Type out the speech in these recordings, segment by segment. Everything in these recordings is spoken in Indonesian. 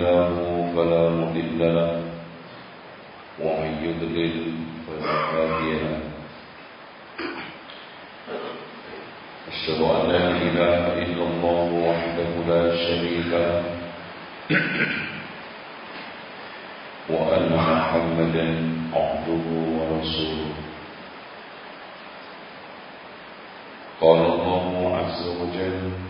الله فلا مضل له. ومن يضلل فلا هادي له. أشهد أن لا إله إلا الله وحده لا شريك له. وأن محمدا عبده ورسوله. قال الله عز وجل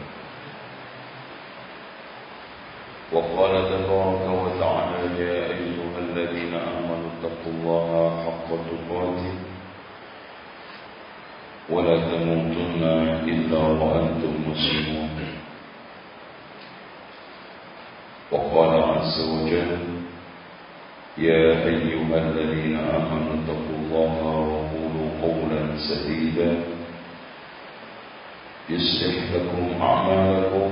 وقال تبارك وتعالى يا أيها الذين آمنوا اتقوا الله حق تقاته ولا تموتن إلا وأنتم مسلمون. وقال عز وجل يا أيها الذين آمنوا اتقوا الله وقولوا قولا سديدا يصلح لكم أعمالكم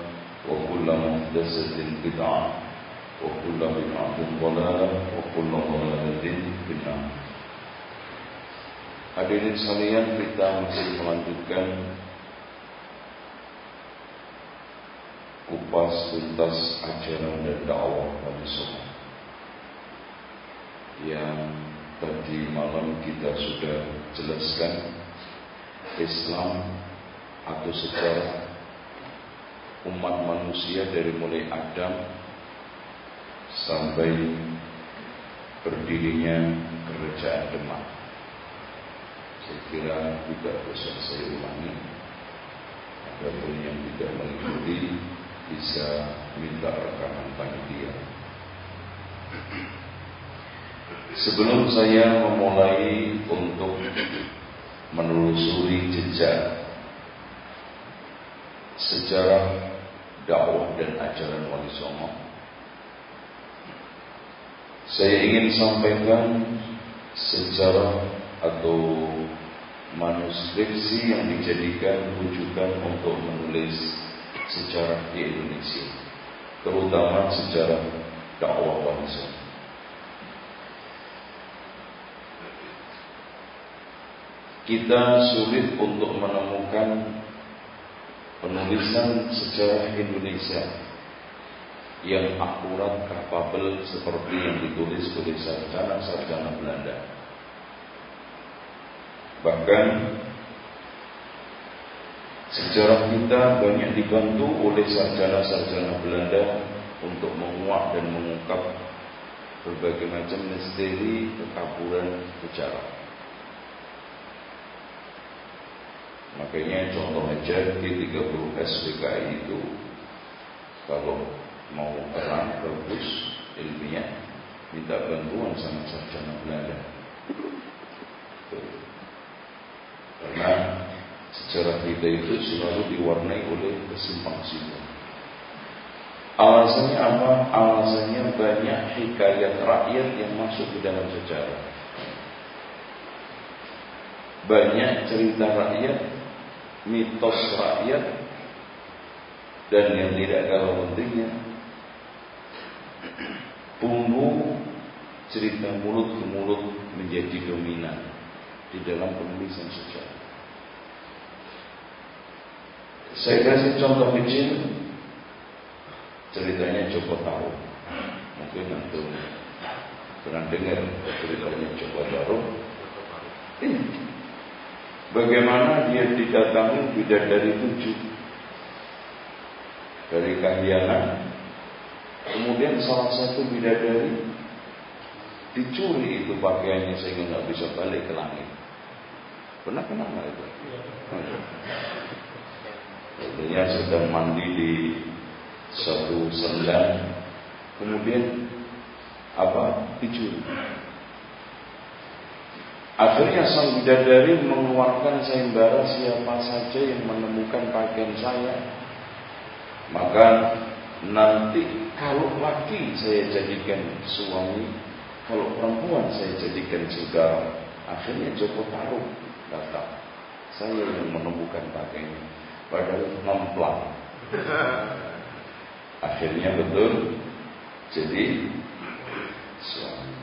وكل محدثة بدعة وكل بدعة ضلالة وكل ضلالة في النار Hadirin sekalian, kita masih melanjutkan kupas tuntas ajaran dan dakwah Nabi Sallallahu yang tadi malam kita sudah jelaskan Islam atau sejarah umat manusia dari mulai Adam sampai berdirinya kerajaan Demak. Saya kira tidak usah saya ulangi. Adapun yang tidak mengikuti bisa minta rekaman panitia. Sebelum saya memulai untuk menelusuri jejak sejarah dakwah dan ajaran Wali Songo, saya ingin sampaikan sejarah atau manuskripsi yang dijadikan rujukan untuk menulis sejarah di Indonesia, terutama sejarah dakwah Wali kita sulit untuk menemukan penulisan sejarah Indonesia yang akurat, kapabel seperti yang ditulis oleh sarjana-sarjana Belanda. Bahkan sejarah kita banyak dibantu oleh sarjana-sarjana Belanda untuk menguak dan mengungkap berbagai macam misteri kekaburan sejarah. Makanya contoh aja di 30 SPKI itu kalau mau terang bagus ilmiah minta bantuan sama sarjana Belanda. Karena sejarah kita itu selalu diwarnai oleh kesimpang siuran. Alasannya apa? Alasannya banyak hikayat rakyat yang masuk ke dalam sejarah. Banyak cerita rakyat mitos rakyat dan yang tidak kalah pentingnya bumbu cerita mulut ke mulut menjadi dominan di dalam penulisan sejarah. Saya kasih contoh kecil ceritanya Joko Tarub. Mungkin antum pernah dengar ceritanya Joko Tarub. Ini bagaimana dia didatangi bidadari tujuh dari kahiyana. Kemudian salah satu bidadari dicuri itu pakaiannya sehingga nggak bisa balik ke langit. Pernah kenal nggak itu? Tentunya sedang mandi di satu sendang, kemudian apa dicuri. Akhirnya sang bidadari mengeluarkan sayembara siapa saja yang menemukan pakaian saya, maka nanti kalau laki saya jadikan suami, kalau perempuan saya jadikan saudara. Akhirnya Joko Taruk datang. Saya yang menemukan pakaiannya. Padahal ngemplang. Akhirnya betul jadi suaminya.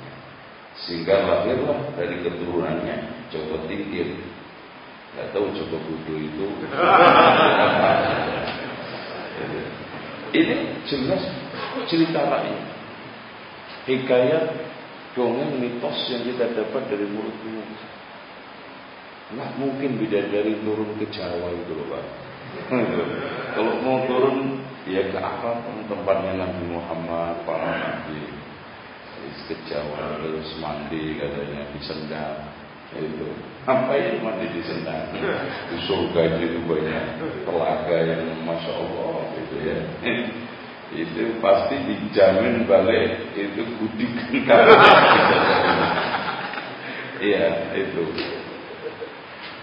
Sehingga lahirlah dari keturunannya Joko Tingkir. Gak tahu Joko Budo itu. Ini jelas cerita rakyat. Hikayat dongeng mitos yang kita dapat dari mulut mulut. Nggak mungkin bidadari turun ke Jawa itu loh Pak. Kalau mau turun ya ke Arab tempatnya Nabi Muhammad para nabi ke Jawa terus mandi katanya di Sendang itu yang mandi di Sendang di surga itu banyak telaga yang masya Allah gitu ya. Itu pasti dijamin balik itu gudikan iya itu.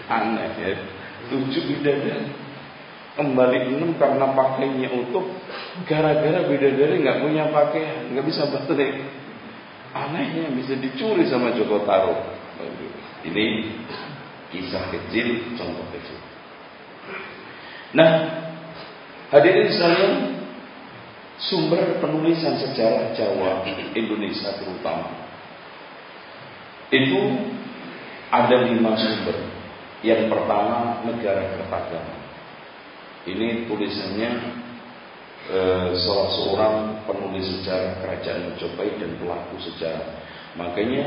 Aneh ya. Tujuh bidadari. Kembali enam karena pakainya utuh gara-gara bidadari nggak punya pakaian nggak bisa baterai anehnya bisa dicuri sama Joko Taro. Ini kisah kecil contoh kecil. Nah hadirin sekalian sumber penulisan sejarah Jawa Indonesia terutama itu ada lima sumber. Yang pertama negara Kertagama ini tulisannya eh, salah seorang penulis sejarah kerajaan Majapahit dan pelaku sejarah. Makanya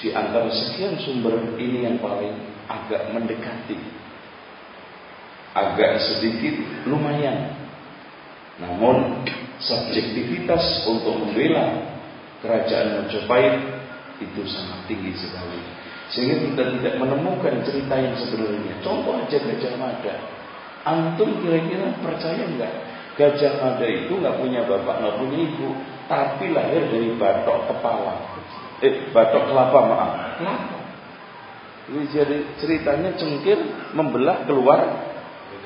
di antara sekian sumber ini yang paling agak mendekati, agak sedikit lumayan. Namun subjektivitas untuk membela kerajaan Majapahit itu sangat tinggi sekali. Sehingga kita tidak menemukan cerita yang sebenarnya. Contoh aja Gajah Mada. Antum kira-kira percaya nggak? Gajah Mada itu nggak punya bapak, nggak punya ibu, tapi lahir dari batok kepala. Eh, batok kelapa maaf. Kelapa. Ini jadi ceritanya cengkir membelah keluar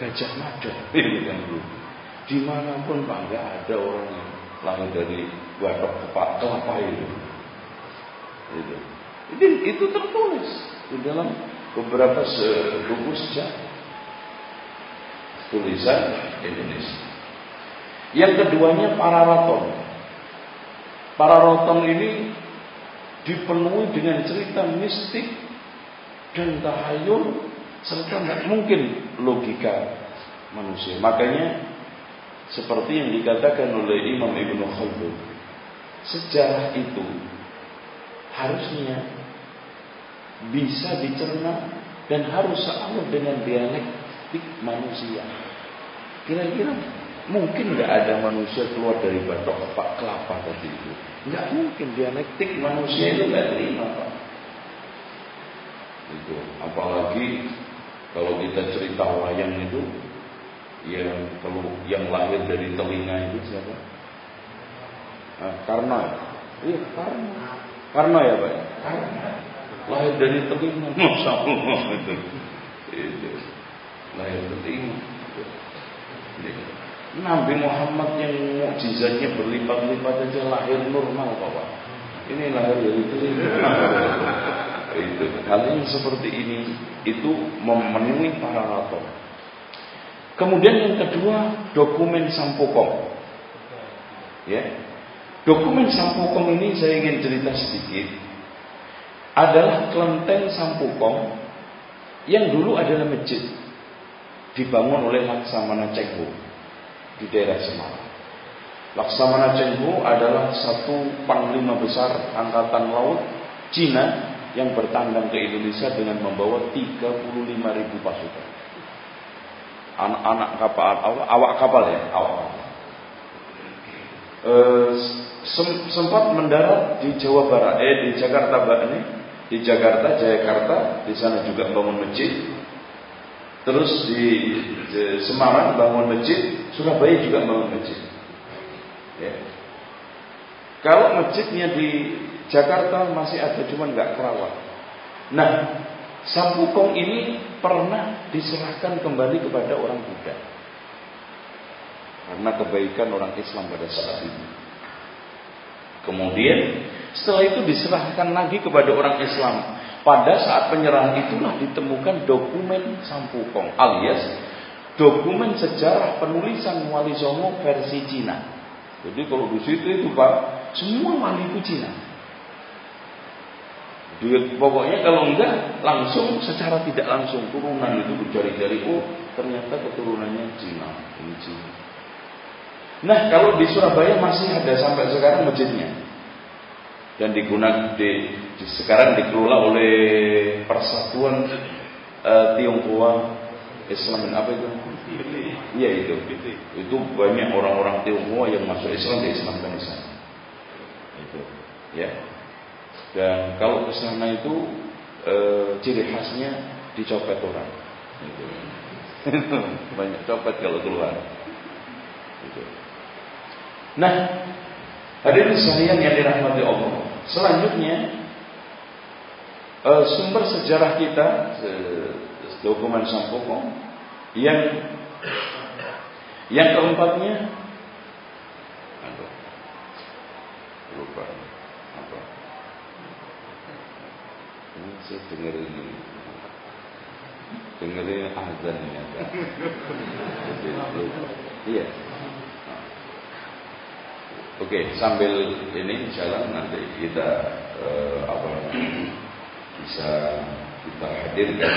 Gajah Mada. Ini kan dulu. Di mana pun pak nggak ada orang yang lahir dari batok kepala kelapa itu. Itu. Itu, itu tertulis di dalam beberapa buku sejarah tulisan Indonesia. Yang keduanya Pararaton. Pararaton ini dipenuhi dengan cerita mistik dan tahayul serta tidak mungkin logika manusia. Makanya seperti yang dikatakan oleh Imam Ibnu Khaldun, sejarah itu harusnya bisa dicerna dan harus sama dengan dialektik manusia. Kira-kira mungkin nggak ada manusia keluar dari batok apa kelapa tadi itu? Nggak mungkin dialektik manusia itu nggak terima pak. Itu apalagi kalau kita cerita wayang itu yang kalau yang lahir dari telinga itu siapa? Nah, karena iya karena karena ya pak? Karena lahir dari telinga. Masya Allah itu. Itu lahir telinga Nabi Muhammad yang mukjizatnya berlipat-lipat aja lahir normal Pak. Ini lahir dari telinga. itu hal yang seperti ini itu memenuhi para raton. Kemudian yang kedua dokumen Sampokong. Ya. Dokumen Sampukong ini saya ingin cerita sedikit. Adalah kelenteng Sampukong yang dulu adalah masjid dibangun oleh Laksamana Cengho di daerah Semarang. Laksamana Cengho adalah satu panglima besar angkatan laut Cina yang bertandang ke Indonesia dengan membawa 35 ribu pasukan. Anak-anak kapal, awak kapal ya, awak kapal. E, sempat mendarat di Jawa Barat, eh di Jakarta ini, di Jakarta, Jakarta, di sana juga bangun masjid. Terus di, di Semarang bangun masjid, Surabaya juga bangun masjid. Ya. Kalau masjidnya di Jakarta masih ada cuman nggak kerawat. Nah, Sampukong ini pernah diserahkan kembali kepada orang Buddha. Karena kebaikan orang Islam pada saat itu. Kemudian setelah itu diserahkan lagi kepada orang Islam. Pada saat penyerahan itulah ditemukan dokumen Sampukong alias dokumen sejarah penulisan Wali Songo versi Cina. Jadi kalau di situ itu Pak, semua wali itu Cina. Dia, pokoknya kalau enggak langsung secara tidak langsung turunan itu dicari-cari oh ternyata keturunannya Cina ini Cina. Nah kalau di Surabaya masih ada sampai sekarang masjidnya dan digunakan di, di sekarang dikelola oleh Persatuan uh, Tionghoa Islam apa itu? Iya itu. Itu banyak orang-orang Tionghoa yang masuk Islam di Islam di sana. Itu ya. Dan kalau ke sana itu e, ciri khasnya dicopet orang. Gitu. Banyak copet kalau keluar. Gitu. Nah, hadirin sekalian yang dirahmati Allah. Selanjutnya e, sumber sejarah kita dokumen Sampokong yang yang keempatnya lupa. Ini saya dengar ini. Dengerin azan ada iya. Oke sambil ini insyaallah nanti kita uh, apa bisa kita hadirkan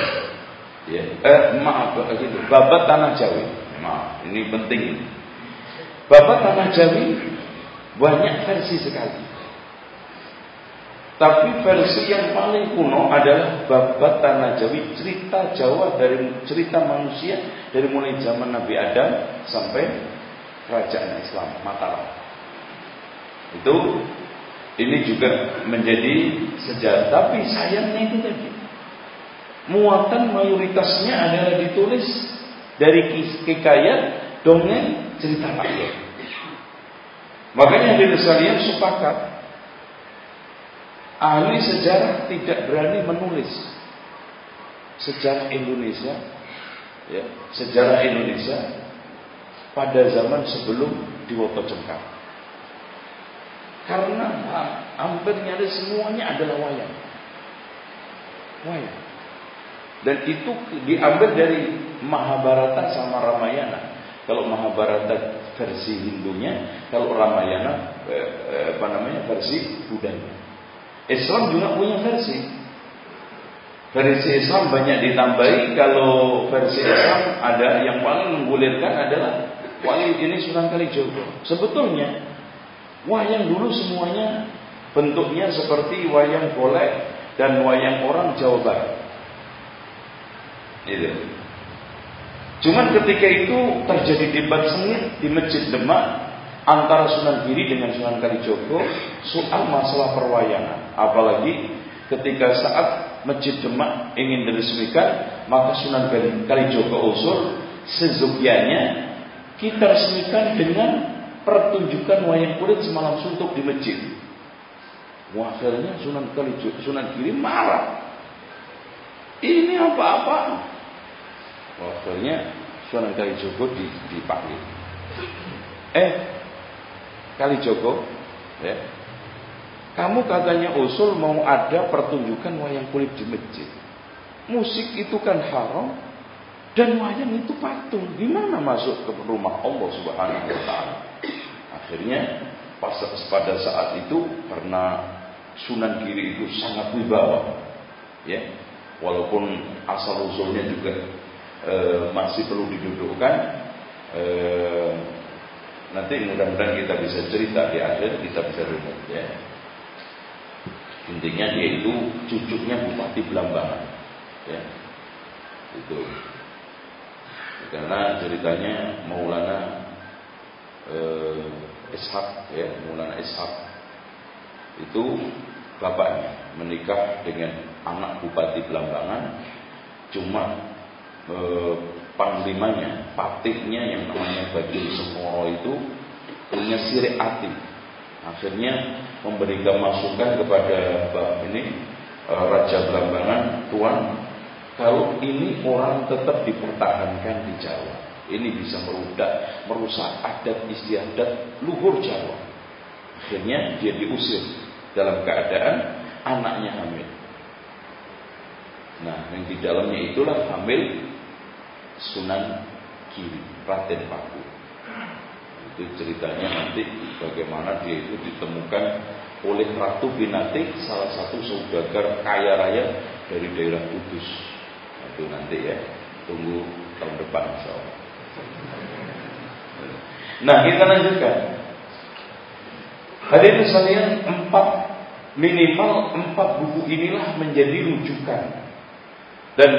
ya. Eh maaf gitu babat tanah Jawi. Maaf ini penting babat tanah Jawi banyak versi sekali. Tapi versi yang paling kuno adalah babat tanah Jawi, cerita Jawa dari cerita manusia dari mulai zaman Nabi Adam sampai kerajaan Islam Mataram. Itu ini juga menjadi sejarah. Tapi sayangnya itu tadi muatan mayoritasnya adalah ditulis dari kekayaan dongeng cerita rakyat. Makanya dari sekalian sepakat ahli sejarah tidak berani menulis sejarah Indonesia ya, sejarah Indonesia pada zaman sebelum Diwoto Cengkar. Karena hampir nyaris semuanya adalah wayang. Wayang. Dan itu diambil dari Mahabharata sama Ramayana. Kalau Mahabharata versi Hindunya, kalau Ramayana eh, eh, apa namanya versi Budanya. Islam juga punya versi. Versi Islam banyak ditambahi. Kalau versi Islam ada yang paling menggulirkan adalah wali ini Sunan Kalijogo. Sebetulnya wayang dulu semuanya bentuknya seperti wayang golek dan wayang orang Jawa Barat. Itu. Cuman ketika itu terjadi debat sengit di Masjid Demak antara Sunan Giri dengan Sunan Kalijogo soal masalah perwayangan. Apalagi ketika saat Masjid Demak ingin diresmikan, maka Sunan Kalijogo usul sezukiannya kita resmikan dengan pertunjukan wayang kulit semalam suntuk di masjid. Akhirnya Sunan Kalijogo, Sunan Giri marah. Ini apa-apa? Akhirnya Sunan Kalijogo dipanggil. Eh, Kali Joko, ya. Kamu katanya usul mau ada pertunjukan wayang kulit di masjid. Musik itu kan haram dan wayang itu patung. Gimana masuk ke rumah Allah Subhanahu wa taala? Akhirnya pas pada saat itu karena Sunan Giri itu sangat wibawa, ya, walaupun asal usulnya juga e, masih perlu didudukkan. E, nanti mudah-mudahan kita bisa cerita di akhir kita bisa rumit, ya. Intinya dia itu cucunya Bupati Belambangan, ya, itu. Karena ceritanya Maulana eh, Ishak ya Maulana Ishak itu bapaknya menikah dengan anak bupati Belambangan cuma eh, panglimanya patihnya yang namanya Bajul Semoro itu punya sirik hati akhirnya memberikan masukan kepada Mbak ini eh, Raja Belambangan Tuan kalau ini orang tetap dipertahankan di Jawa ini bisa merudak, merusak adat istiadat luhur Jawa. Akhirnya dia diusir dalam keadaan anaknya hamil. Nah, yang di dalamnya itulah hamil Sunan Kiri, Raden Paku. Itu ceritanya nanti bagaimana dia itu ditemukan oleh Ratu Binatik, salah satu saudagar kaya raya dari daerah Kudus. Itu nanti ya, tunggu tahun depan insya Allah. Nah kita lanjutkan. Hadirin sekalian empat minimal empat buku inilah menjadi rujukan dan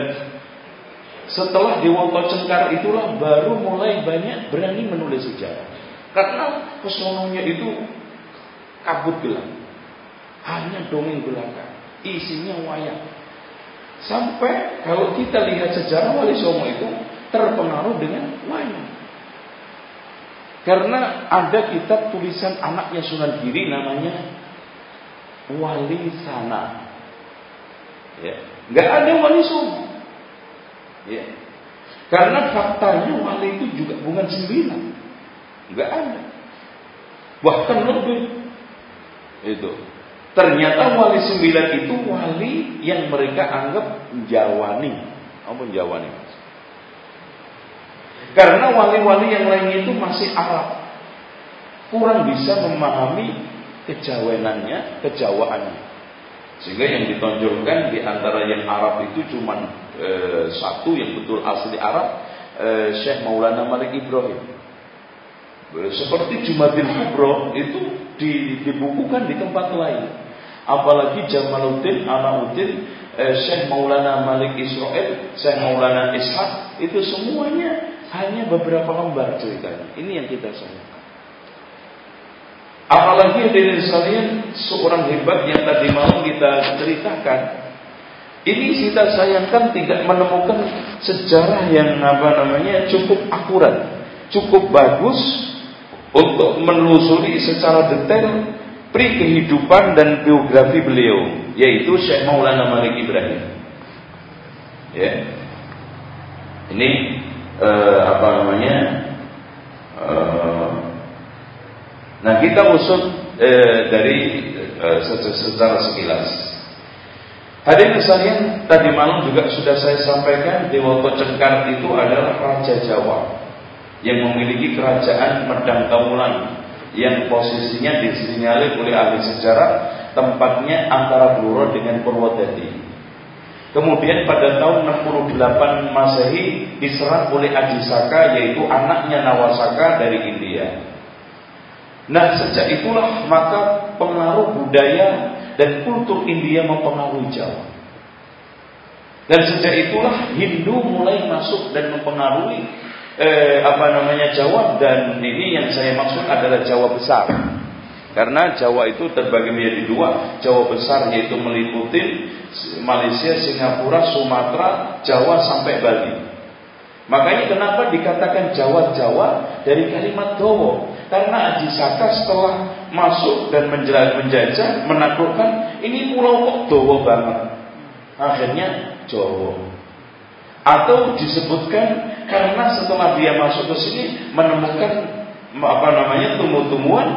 setelah Dewoto Cengkar itulah baru mulai banyak berani menulis sejarah. Karena pesonanya itu kabut gelap. Hanya dongeng belaka. Isinya wayang. Sampai kalau kita lihat sejarah Wali Songo itu terpengaruh dengan wayang. Karena ada kitab tulisan anaknya Sunan Giri namanya Wali Sana. Ya, nggak ada wali songo. Ya. Karena faktanya wali itu juga bukan sembilan. Nggak ada. Bahkan lebih. Itu. Ternyata wali sembilan itu wali yang mereka anggap Jawani. Apa Jawani? Karena wali-wali yang lain itu masih Arab. Kurang bisa memahami kejawenannya, kejawaannya. Sehingga yang ditonjolkan di antara yang Arab itu cuma e, satu yang betul asli Arab, e, Syekh Maulana Malik Ibrahim. Seperti Jumadil Kubro itu dibukukan di tempat lain. Apalagi Jamaluddin, Alauddin, e, Syekh Maulana Malik Israel, Syekh Maulana Ishaq, itu semuanya hanya beberapa lembar ceritanya. Ini yang kita sayangkan. Apalagi dari sekalian seorang hebat yang tadi malam kita ceritakan. Ini kita sayangkan tidak menemukan sejarah yang apa namanya cukup akurat, cukup bagus untuk menelusuri secara detail pri kehidupan dan biografi beliau, yaitu Syekh Maulana Malik Ibrahim. Ya. Ini eh, apa namanya eh, nah kita usut eh, dari eh, secara sekilas Hadirin sekalian, tadi malam juga sudah saya sampaikan Dewoto Cengkar itu adalah Raja Jawa yang memiliki kerajaan Medang Kamulan yang posisinya disinyalir oleh ahli sejarah tempatnya antara Bluro dengan Purwodadi. Kemudian pada tahun 68 Masehi diserang oleh Adisaka yaitu anaknya Nawasaka dari India. Nah sejak itulah maka pengaruh budaya dan kultur India mempengaruhi Jawa. Dan sejak itulah Hindu mulai masuk dan mempengaruhi eh, apa namanya Jawa dan ini yang saya maksud adalah Jawa besar. Karena Jawa itu terbagi menjadi dua, Jawa besar yaitu meliputi Malaysia, Singapura, Sumatera, Jawa sampai Bali. Makanya kenapa dikatakan Jawa-Jawa dari kalimat Dowo? Karena Ajisaka setelah masuk dan menjajah, menaklukkan, ini pulau kok Dowo banget. Akhirnya Jawa. Atau disebutkan karena setelah dia masuk ke sini menemukan apa namanya tumbuh-tumbuhan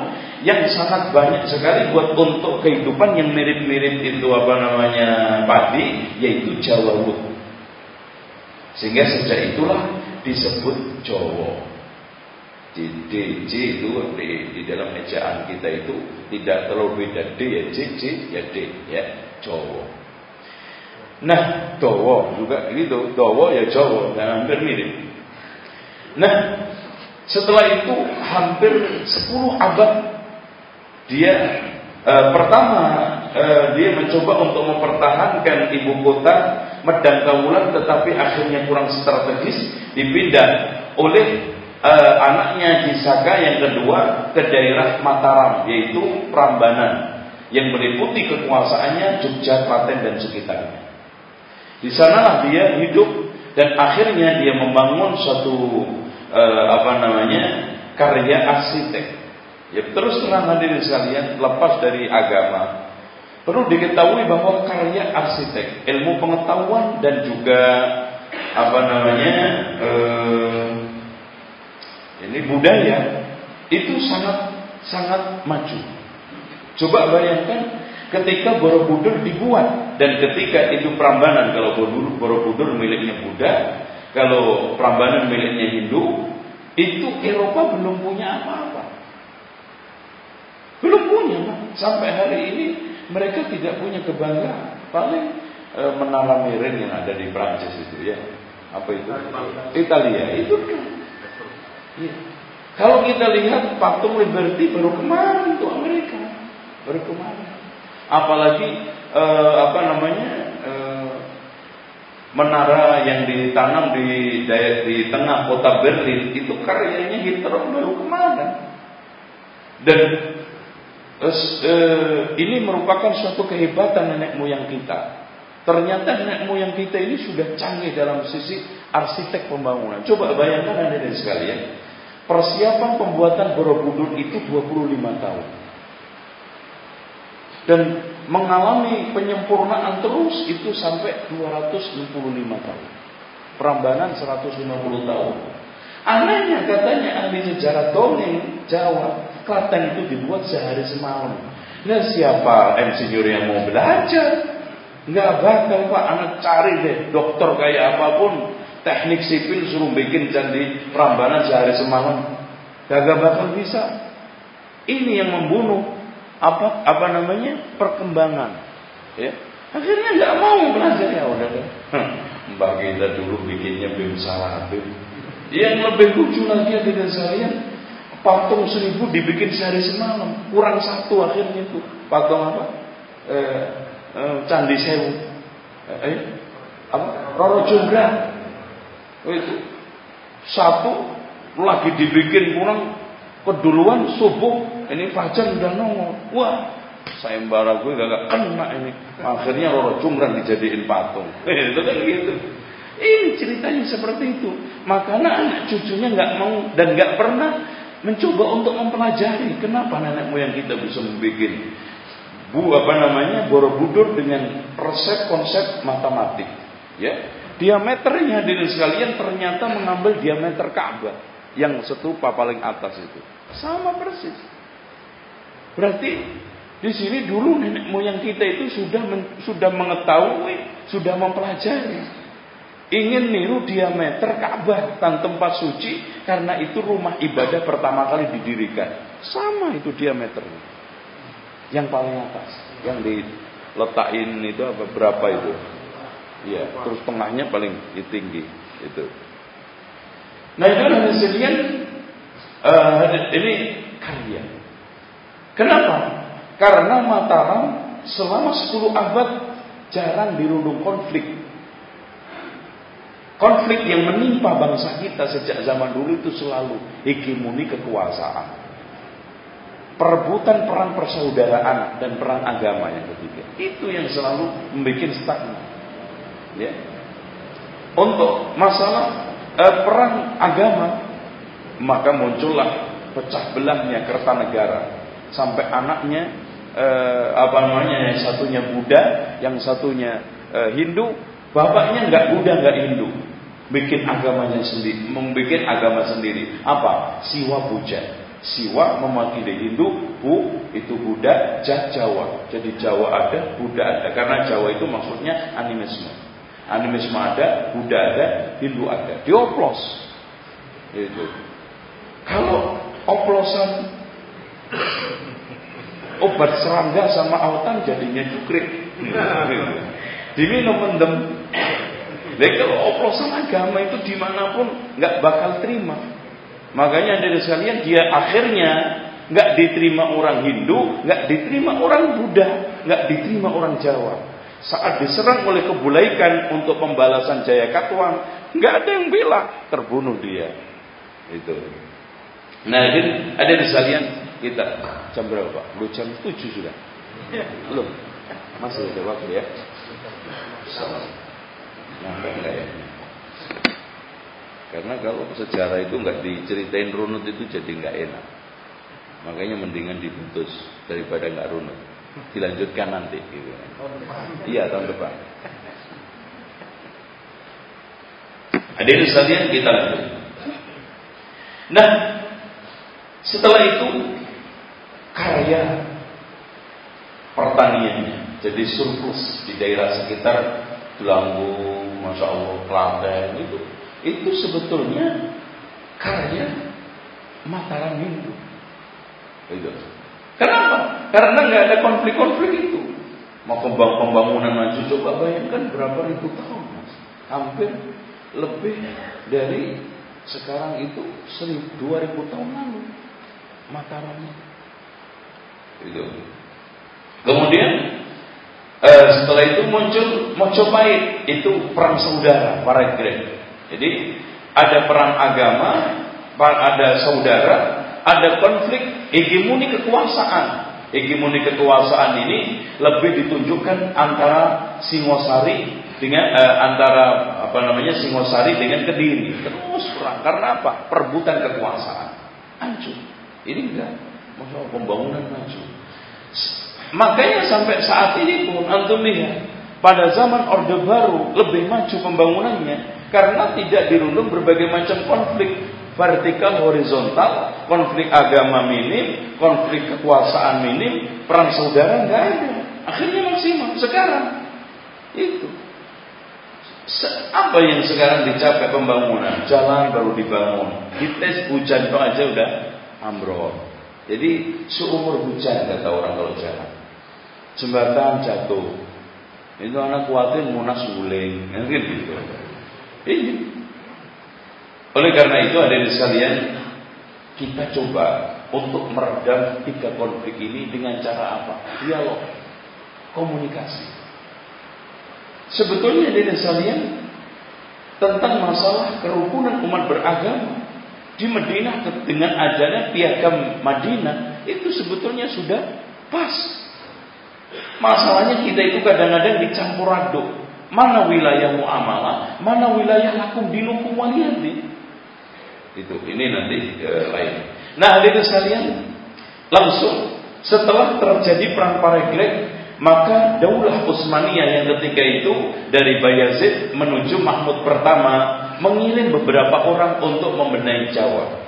yang sangat banyak sekali buat untuk kehidupan yang mirip-mirip itu apa namanya padi yaitu Jawa Wut. Sehingga sejak itulah disebut Jawa. D, D, J itu di, di dalam ejaan kita itu tidak terlalu beda D ya J, J ya D ya Jawa. Nah, Dawa juga gitu, Dawa ya Jawa, nah, hampir mirip. Nah, setelah itu hampir 10 abad dia eh, pertama eh, dia mencoba untuk mempertahankan ibu kota Medang Kawulan tetapi akhirnya kurang strategis dipindah oleh uh, anaknya Jisaka yang kedua ke daerah Mataram yaitu Prambanan yang meliputi kekuasaannya Jogja, Klaten dan sekitarnya. Di sanalah dia hidup dan akhirnya dia membangun suatu uh, apa namanya karya arsitek. Ya terus terang hadirin sekalian lepas dari agama perlu diketahui bahwa karya arsitek ilmu pengetahuan dan juga apa namanya uh, ini budaya itu sangat sangat maju. Coba bayangkan ketika Borobudur dibuat dan ketika itu Prambanan kalau Borobudur, Borobudur miliknya Buddha, kalau Prambanan miliknya Hindu, itu Eropa belum punya apa-apa. Belum punya, Pak. Sampai hari ini mereka tidak punya kebanggaan. Paling e, menara miring yang ada di Prancis itu ya. Apa itu? Italia. Itu kan Ya. Kalau kita lihat patung Liberty baru kemarin tuh Amerika, baru kemarin. Apalagi eh, apa namanya eh, menara yang ditanam di di tengah kota Berlin itu karyanya Hitler baru kemarin. Dan eh, ini merupakan suatu kehebatan nenek moyang kita. Ternyata nenek moyang kita ini sudah canggih dalam sisi arsitek pembangunan. Coba bayangkan anda sekalian, persiapan pembuatan Borobudur itu 25 tahun. Dan mengalami penyempurnaan terus itu sampai 265 tahun. Perambanan 150 tahun. Anehnya katanya ahli sejarah dongeng Jawa, Klaten itu dibuat sehari semalam. Nah siapa insinyur yang mau belajar? Nggak bakal pak, anak cari deh dokter kayak apa pun, teknik sipil suruh bikin candi Prambanan sehari semalam, gak bakal bisa. Ini yang membunuh apa apa namanya perkembangan. Ya, akhirnya nggak mau belajar ya udah deh. Mbak kita dulu bikinnya bim salabim. Yang lebih lucu lagi dengan saya, patung seribu dibikin sehari semalam, kurang satu akhirnya itu patung apa? Eh, Eh, Candi Sewu. Eh, eh, apa? Roro Jonggrang. Oh, itu satu lagi dibikin kurang keduluan subuh ini fajar udah nongol. Wah, sayembara gue gak kena ini. Akhirnya Roro Jonggrang dijadiin patung. itu kan gitu. Ini ceritanya seperti itu. Makanya anak cucunya nggak mau dan nggak pernah mencoba untuk mempelajari kenapa nenek moyang kita bisa membuat bu apa namanya Borobudur dengan resep konsep matematik ya diameternya di sekalian ternyata mengambil diameter Ka'bah. Yang setupa paling atas itu. Sama persis. Berarti di sini dulu nenek moyang kita itu sudah men, sudah mengetahui sudah mempelajari. Ingin niru diameter Ka'bah dan tempat suci karena itu rumah ibadah pertama kali didirikan. Sama itu diameternya. Yang paling atas, yang diletakin itu apa berapa itu? Ya, terus tengahnya paling tinggi itu. Nah itu hasilnya uh, ini karya. Kenapa? Karena Mataram selama 10 abad jarang dirundung konflik. Konflik yang menimpa bangsa kita sejak zaman dulu itu selalu hegemoni kekuasaan perebutan perang persaudaraan dan perang agama yang ketiga. Itu yang selalu membuat stagnan. Ya. Untuk masalah eh, perang agama, maka muncullah pecah belahnya Kertanegara sampai anaknya eh, apa namanya yang satunya Buddha, yang satunya eh, Hindu, bapaknya nggak Buddha nggak Hindu, bikin agamanya sendiri, membuat agama sendiri. Apa? Siwa Puja. Siwa mewakili Hindu, Bu itu Buddha, Jah Jawa. Jadi Jawa ada, Buddha ada. Karena Jawa itu maksudnya animisme. Animisme ada, Buddha ada, Hindu ada. Dioplos. Itu. Kalau oplosan obat serangga sama autan jadinya cukrik. Diminum mendem. Jadi kalau oplosan agama itu di mana pun nggak bakal terima. Makanya dari sekalian dia akhirnya nggak diterima orang Hindu, nggak diterima orang Buddha, nggak diterima orang Jawa. Saat diserang oleh kebulaikan untuk pembalasan Jaya Katuang, nggak ada yang bela, terbunuh dia. Itu. Nah, jadi ada di sekalian kita jam berapa? Lu jam 7 sudah. Belum. Masih ada waktu ya. Nyampe ya? Karena kalau sejarah itu nggak diceritain runut itu jadi nggak enak. Makanya mendingan diputus daripada nggak runut. Dilanjutkan nanti. Gitu. Iya tahun depan. Hadirin sekalian kita lanjut. Nah, setelah itu karya pertaniannya jadi surplus di daerah sekitar Tulanggung, Masya Allah, Klaten itu itu sebetulnya karya Mataram Hindu. Itu. Kenapa? Karena nggak ada konflik-konflik itu. Mau kembang pembangunan maju coba bayangkan berapa ribu tahun mas. Hampir lebih dari sekarang itu seribu dua ribu tahun lalu Mataram itu. Kemudian eh, setelah itu muncul Mojopahit itu perang saudara para Grek. Jadi ada perang agama, ada saudara, ada konflik hegemoni kekuasaan. Hegemoni kekuasaan ini lebih ditunjukkan antara Singosari dengan eh, antara apa namanya Singosari dengan Kediri. Terus perang karena apa? Perebutan kekuasaan. Hancur. Ini enggak. Masalah pembangunan maju. Makanya sampai saat ini pun antum lihat pada zaman Orde Baru lebih maju pembangunannya karena tidak dirundung berbagai macam konflik vertikal horizontal, konflik agama minim, konflik kekuasaan minim, perang saudara nggak ada. Akhirnya maksimal. Sekarang itu apa yang sekarang dicapai pembangunan? Jalan baru dibangun, dites hujan itu aja udah ambrol. Jadi seumur hujan kata orang kalau jalan. Jembatan jatuh. Itu anak kuatin munas guling, gitu. Ini. Oleh karena itu ada sekalian kita coba untuk meredam tiga konflik ini dengan cara apa? Dialog, komunikasi. Sebetulnya ada sekalian tentang masalah kerukunan umat beragama di Madinah dengan adanya piagam Madinah itu sebetulnya sudah pas. Masalahnya kita itu kadang-kadang dicampur aduk Mana wilayah muamalah, mana wilayah lakum dinukum waliyadi. Itu ini nanti e, lain. Nah, hadirin sekalian, langsung setelah terjadi perang Paregrek, maka Daulah Utsmaniyah yang ketika itu dari Bayazid menuju Mahmud pertama mengirim beberapa orang untuk membenahi Jawa.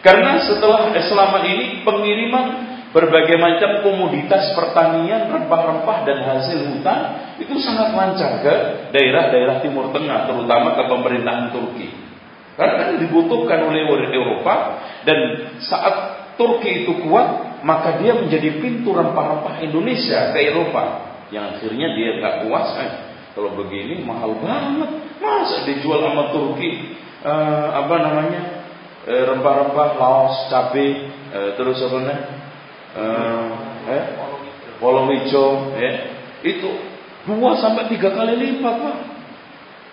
Karena setelah selama ini pengiriman berbagai macam komoditas pertanian, rempah-rempah dan hasil hutan itu sangat lancar ke daerah-daerah Timur Tengah, terutama ke pemerintahan Turki. Kan dibutuhkan oleh Eropa dan saat Turki itu kuat, maka dia menjadi pintu rempah-rempah Indonesia ke Eropa. Yang akhirnya dia nggak puas, eh, kalau begini mahal banget, masa dijual sama Turki eh, apa namanya eh, rempah-rempah, laos, cabai, eh, terus apa namanya uh, eh, polong hijau, ya, itu dua sampai tiga kali lipat pak.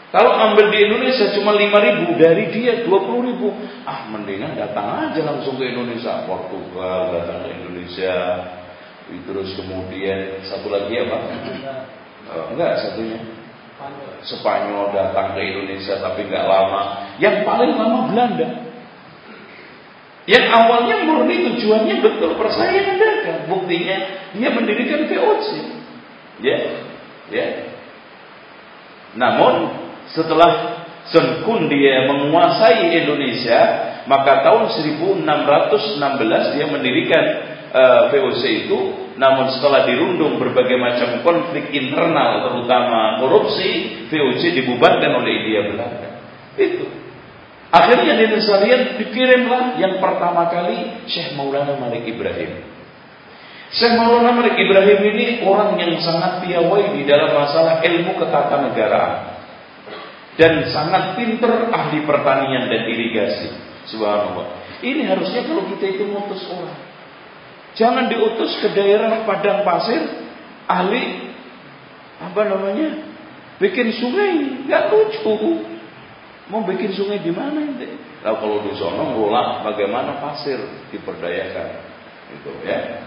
Kalau ambil di Indonesia cuma lima ribu dari dia dua puluh ribu, ah mendingan datang aja langsung ke Indonesia, Portugal datang ke Indonesia, terus kemudian satu lagi apa? Uh, enggak satunya Spanyol datang ke Indonesia tapi enggak lama. Yang paling lama Belanda. Yang awalnya murni tujuannya betul persaingan dagang. Buktinya dia mendirikan VOC. Ya, ya. Namun setelah Sun dia menguasai Indonesia, maka tahun 1616 dia mendirikan uh, eh, VOC itu. Namun setelah dirundung berbagai macam konflik internal, terutama korupsi, VOC dibubarkan oleh India Belanda. Itu. Akhirnya di sekalian dikirimlah yang pertama kali Syekh Maulana Malik Ibrahim. Syekh Maulana Malik Ibrahim ini orang yang sangat piawai di dalam masalah ilmu ketatanegaraan dan sangat pinter ahli pertanian dan irigasi. Subhanallah. Ini harusnya kalau kita itu ngutus orang. Jangan diutus ke daerah padang pasir ahli apa namanya? Bikin sungai, nggak lucu. Mau bikin sungai di mana ini? Nah, kalau di sana ngelola bagaimana pasir diperdayakan. Itu ya.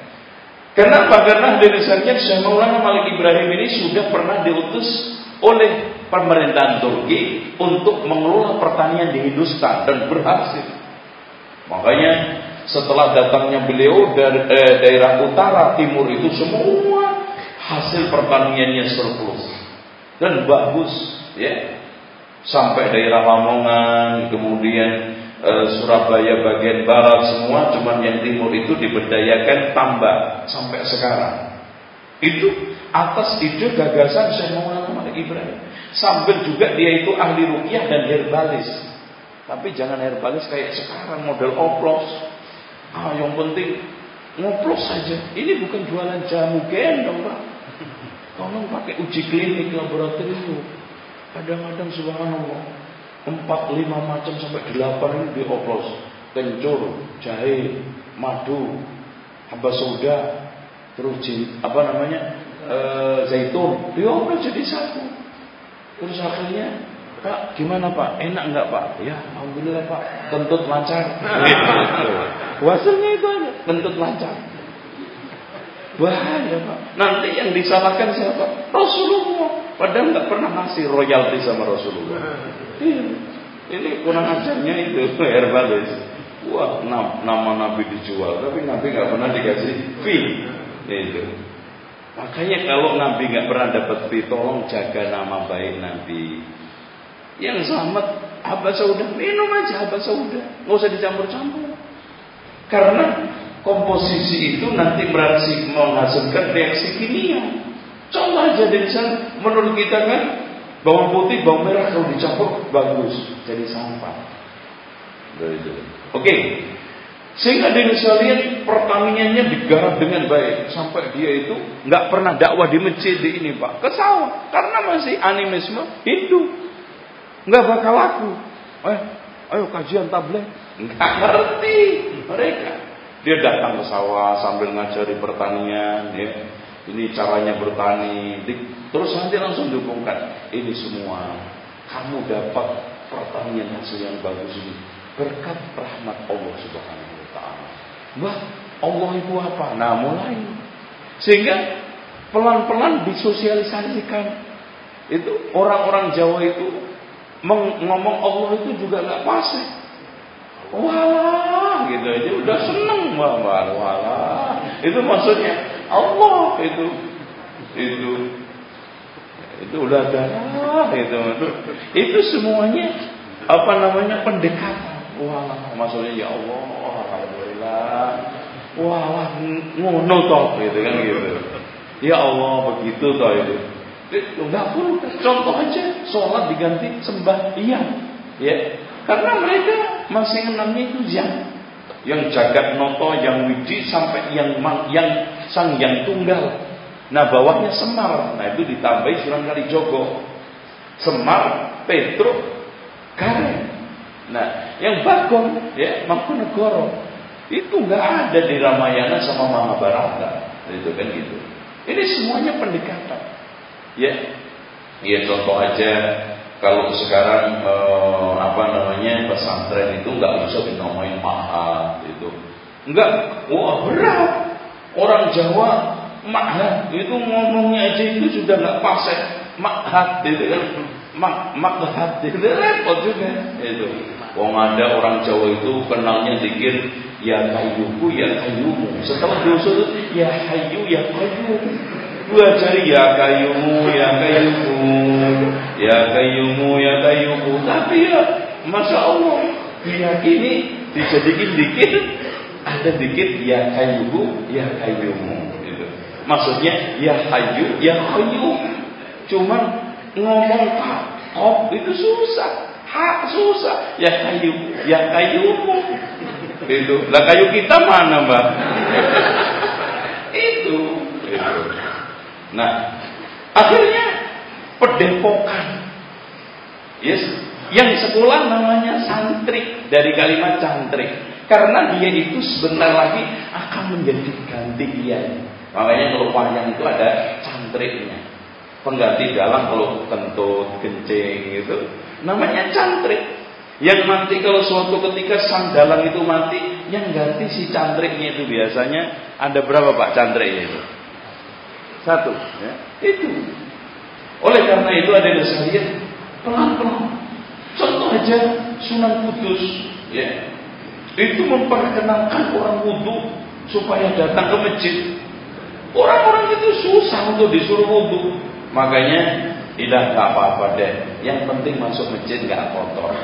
Kenapa? Karena dari Syekh Maulana Malik Ibrahim ini sudah pernah diutus oleh pemerintahan Turki untuk mengelola pertanian di Hindustan dan berhasil. Makanya setelah datangnya beliau dari eh, daerah utara timur itu semua hasil pertaniannya surplus dan bagus ya sampai daerah Lamongan, kemudian e, Surabaya bagian barat semua, cuman yang timur itu diberdayakan tambah sampai sekarang. Itu atas ide gagasan Syekh Muhammad Ibrahim. Sambil juga dia itu ahli rukyah dan herbalis. Tapi jangan herbalis kayak sekarang model oplos. Ah, yang penting ngoplos saja. Ini bukan jualan jamu gendong, Pak. Tolong pakai uji klinik laboratorium. Kadang-kadang subhanallah empat lima macam sampai delapan ini dioplos. Kencur, jahe, madu, hamba soda, terus apa namanya e, zaitun dioplos jadi satu. Terus akhirnya Pak, gimana Pak? Enak enggak Pak? Ya, alhamdulillah Pak. Kentut lancar. Hasilnya itu aja, kentut lancar. Bahaya Pak. Nanti yang disalahkan siapa? Rasulullah. Padahal nggak pernah ngasih royalti sama Rasulullah. Iya. Ini kurang ajarnya itu herbalis. Wah, nama Nabi dijual, tapi Nabi nggak pernah dikasih fee. Itu. Makanya kalau Nabi nggak pernah dapat fee, tolong jaga nama baik Nabi. Yang selamat apa sudah minum aja apa sudah, nggak usah dicampur-campur. Karena komposisi itu nanti bereaksi menghasilkan reaksi kimia. Contoh aja dari menurut kita kan bawang putih, bawang merah kalau dicampur bagus, jadi sampah. Oke. Sehingga dari sekalian pertaniannya digarap dengan baik. Sampai dia itu nggak pernah dakwah di masjid di ini pak, ke sawah. Karena masih animisme Hindu, nggak bakal laku. Eh, ayo kajian tablet, nggak ngerti mereka. Dia datang ke sawah sambil ngajari pertanian, ya. Ini caranya bertani, terus nanti langsung dihubungkan. Ini semua. Kamu dapat pertanian hasil yang bagus ini. Berkat rahmat Allah Subhanahu. Wah, Allah itu apa? Nah, mulai. Sehingga pelan-pelan disosialisasikan. Itu orang-orang Jawa itu ngomong Allah itu juga nggak fasih. Wah, gitu aja udah seneng wah, wah. Itu maksudnya Allah itu itu itu udah darah itu itu semuanya apa namanya pendekatan wah maksudnya ya Allah wah, wah ngono toh gitu kan gitu ya Allah begitu toh itu nggak perlu contoh aja sholat diganti sembah iya ya karena mereka masih mengenalnya itu jam yang jagat noto, yang widi sampai yang yang sang yang tunggal. Nah bawahnya Semar, nah itu ditambahi Sunan Kalijogo. Semar, Petruk, Karen. Nah yang Bagong, ya Mangkunegoro itu nggak ada di Ramayana sama Mahabharata, itu kan gitu. Ini semuanya pendekatan, ya. Ya contoh aja kalau sekarang eh, apa namanya pesantren itu nggak bisa dinamain mahal itu. Nggak. Wah berat. Orang Jawa mahal itu ngomongnya aja itu sudah nggak pas ya mahal itu kan. Mak makhat itu repot juga itu Wong ada orang Jawa itu kenalnya dikir ya kayuku ya kayumu setelah diusul ya hayu ya kayu Gua cari ya kayumu, ya kayumu, ya kayumu, ya kayumu. Tapi ya, masya Allah, diyakini dijadikan dikit, ada dikit ya kayumu, ya kayumu. Gitu. Maksudnya ya kayu, ya kayu. Cuman ngomong top itu susah. Hak susah. Ya kayu, ya kayu Itu. Lah kayu kita mana, Mbak? itu. itu. Nah, akhirnya pedepokan. Yes, yang sekolah namanya santri dari kalimat cantrik. Karena dia itu sebentar lagi akan menjadi gantian. Makanya kalau wayang itu ada cantriknya. Pengganti dalam kalau kentut, kencing itu namanya cantrik. Yang nanti kalau suatu ketika sang dalang itu mati, yang ganti si cantriknya itu biasanya ada berapa pak cantriknya itu? Satu, ya. itu. Oleh karena itu ada sekalian pelan-pelan. Contoh aja Sunan Kudus, ya. Itu memperkenalkan orang wudhu supaya datang ke masjid. Orang-orang itu susah untuk disuruh wudhu. Makanya tidak apa-apa deh. Yang penting masuk masjid nggak kotor.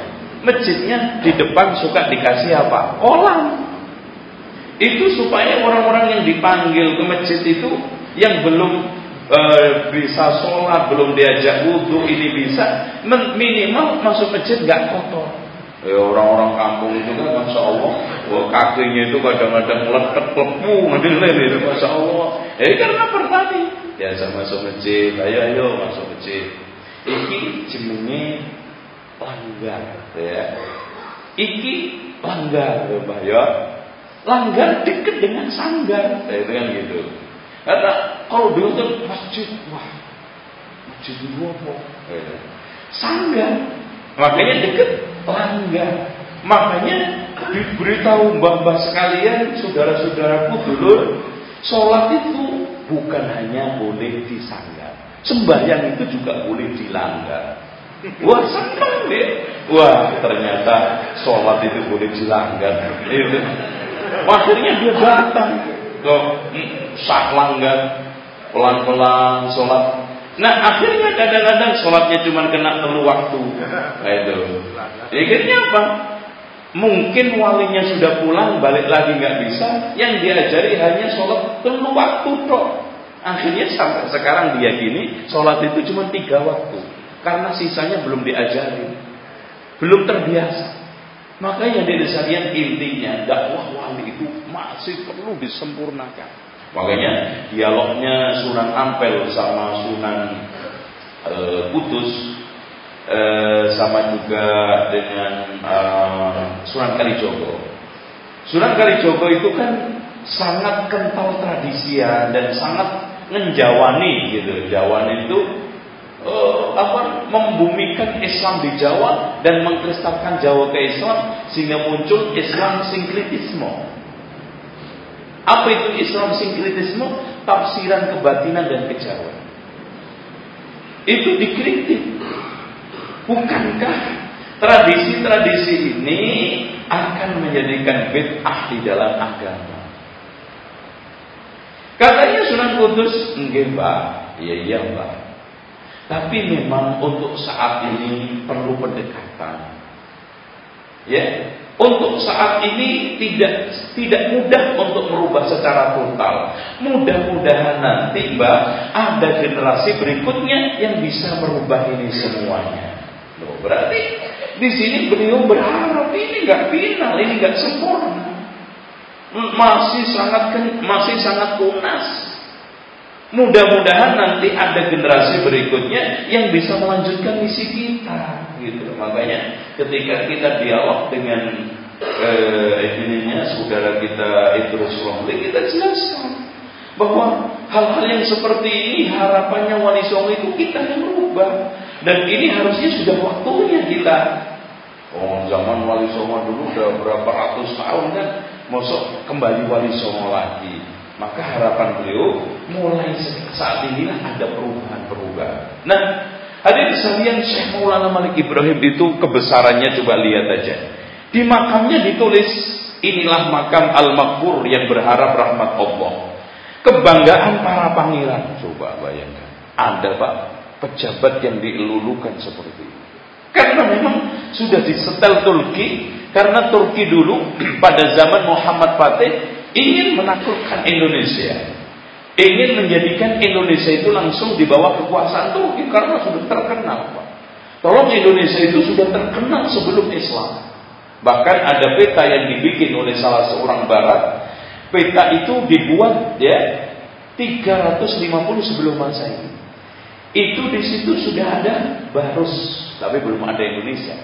Masjidnya di depan suka dikasih apa? Kolam. Itu supaya orang-orang yang dipanggil ke masjid itu yang belum e, bisa sholat, belum diajak wudhu, ini bisa minimal masuk masjid nggak kotor. Ya orang-orang kampung itu kan masya Allah, wah kakinya itu kadang-kadang meletek lepu, itu masya Allah. Ya karena pertani, biasa masuk masjid, ayo ayo masuk masjid. Iki jenenge langgar, ya. Iki langgar, ya, ya. Langgar dekat dengan sanggar, ya, itu kan gitu. Karena kalau dulu tuh masjid, wah masjid itu apa? Ya. Sanggar, makanya deket langgar. Makanya diberitahu mbah-mbah sekalian, saudara-saudaraku dulu, sholat itu bukan hanya boleh disanggar. Sembahyang itu juga boleh dilanggar. Wah senang deh. Wah ternyata sholat itu boleh dilanggar. Itu. Akhirnya dia datang ke hmm, sak langgar pelan-pelan sholat. Nah akhirnya kadang-kadang sholatnya cuma kena telur waktu. Nah, itu. Akhirnya apa? Mungkin walinya sudah pulang, balik lagi nggak bisa. Yang diajari hanya sholat telur waktu toh. Akhirnya sampai sekarang dia gini, sholat itu cuma tiga waktu. Karena sisanya belum diajari. Belum terbiasa. Makanya dari sekalian intinya dakwah wali itu masih perlu disempurnakan. Makanya dialognya Sunan Ampel sama Sunan e, Kudus e, sama juga dengan e, Sunan Kalijogo. Sunan Kalijogo itu kan sangat kental tradisian dan sangat menjawani gitu. Jawan itu uh, apa membumikan Islam di Jawa dan mengkristalkan Jawa ke Islam sehingga muncul Islam sinkritisme. Apa itu Islam sinkritisme? Tafsiran kebatinan dan kejawen. Itu dikritik. Bukankah tradisi-tradisi ini akan menjadikan bid'ah di dalam agama? Katanya Sunan Kudus, enggak Mbak. Iya iya Mbak. Tapi memang untuk saat ini perlu pendekatan. Ya, untuk saat ini tidak tidak mudah untuk merubah secara total. Mudah-mudahan nanti Mbak ada generasi berikutnya yang bisa merubah ini semuanya. Loh, berarti di sini beliau berharap ini nggak final, ini nggak sempurna, masih sangat masih sangat tunas. Mudah-mudahan nanti ada generasi berikutnya yang bisa melanjutkan misi kita, gitu. Makanya ketika kita dialog dengan eh, ininya saudara kita Idrus Romli, kita jelaskan bahwa hal-hal yang seperti ini harapannya wali songo itu kita yang merubah dan ini harusnya sudah waktunya kita. Oh zaman wali songo dulu udah berapa ratus tahun kan, masuk kembali wali songo lagi. Maka harapan beliau mulai saat inilah ada perubahan-perubahan. Nah, hadir sekalian Syekh Maulana Malik Ibrahim itu kebesarannya coba lihat aja. Di makamnya ditulis inilah makam al-makbur yang berharap rahmat Allah. Kebanggaan para pangeran. Coba bayangkan. Ada Pak pejabat yang dielulukan seperti itu. Karena memang sudah disetel Turki. Karena Turki dulu pada zaman Muhammad Fatih ingin menaklukkan Indonesia, ingin menjadikan Indonesia itu langsung di bawah kekuasaan Turki karena sudah terkenal, Pak. Tolong Indonesia itu sudah terkenal sebelum Islam. Bahkan ada peta yang dibikin oleh salah seorang barat. Peta itu dibuat ya 350 sebelum masa ini. Itu di situ sudah ada Barus, tapi belum ada Indonesia.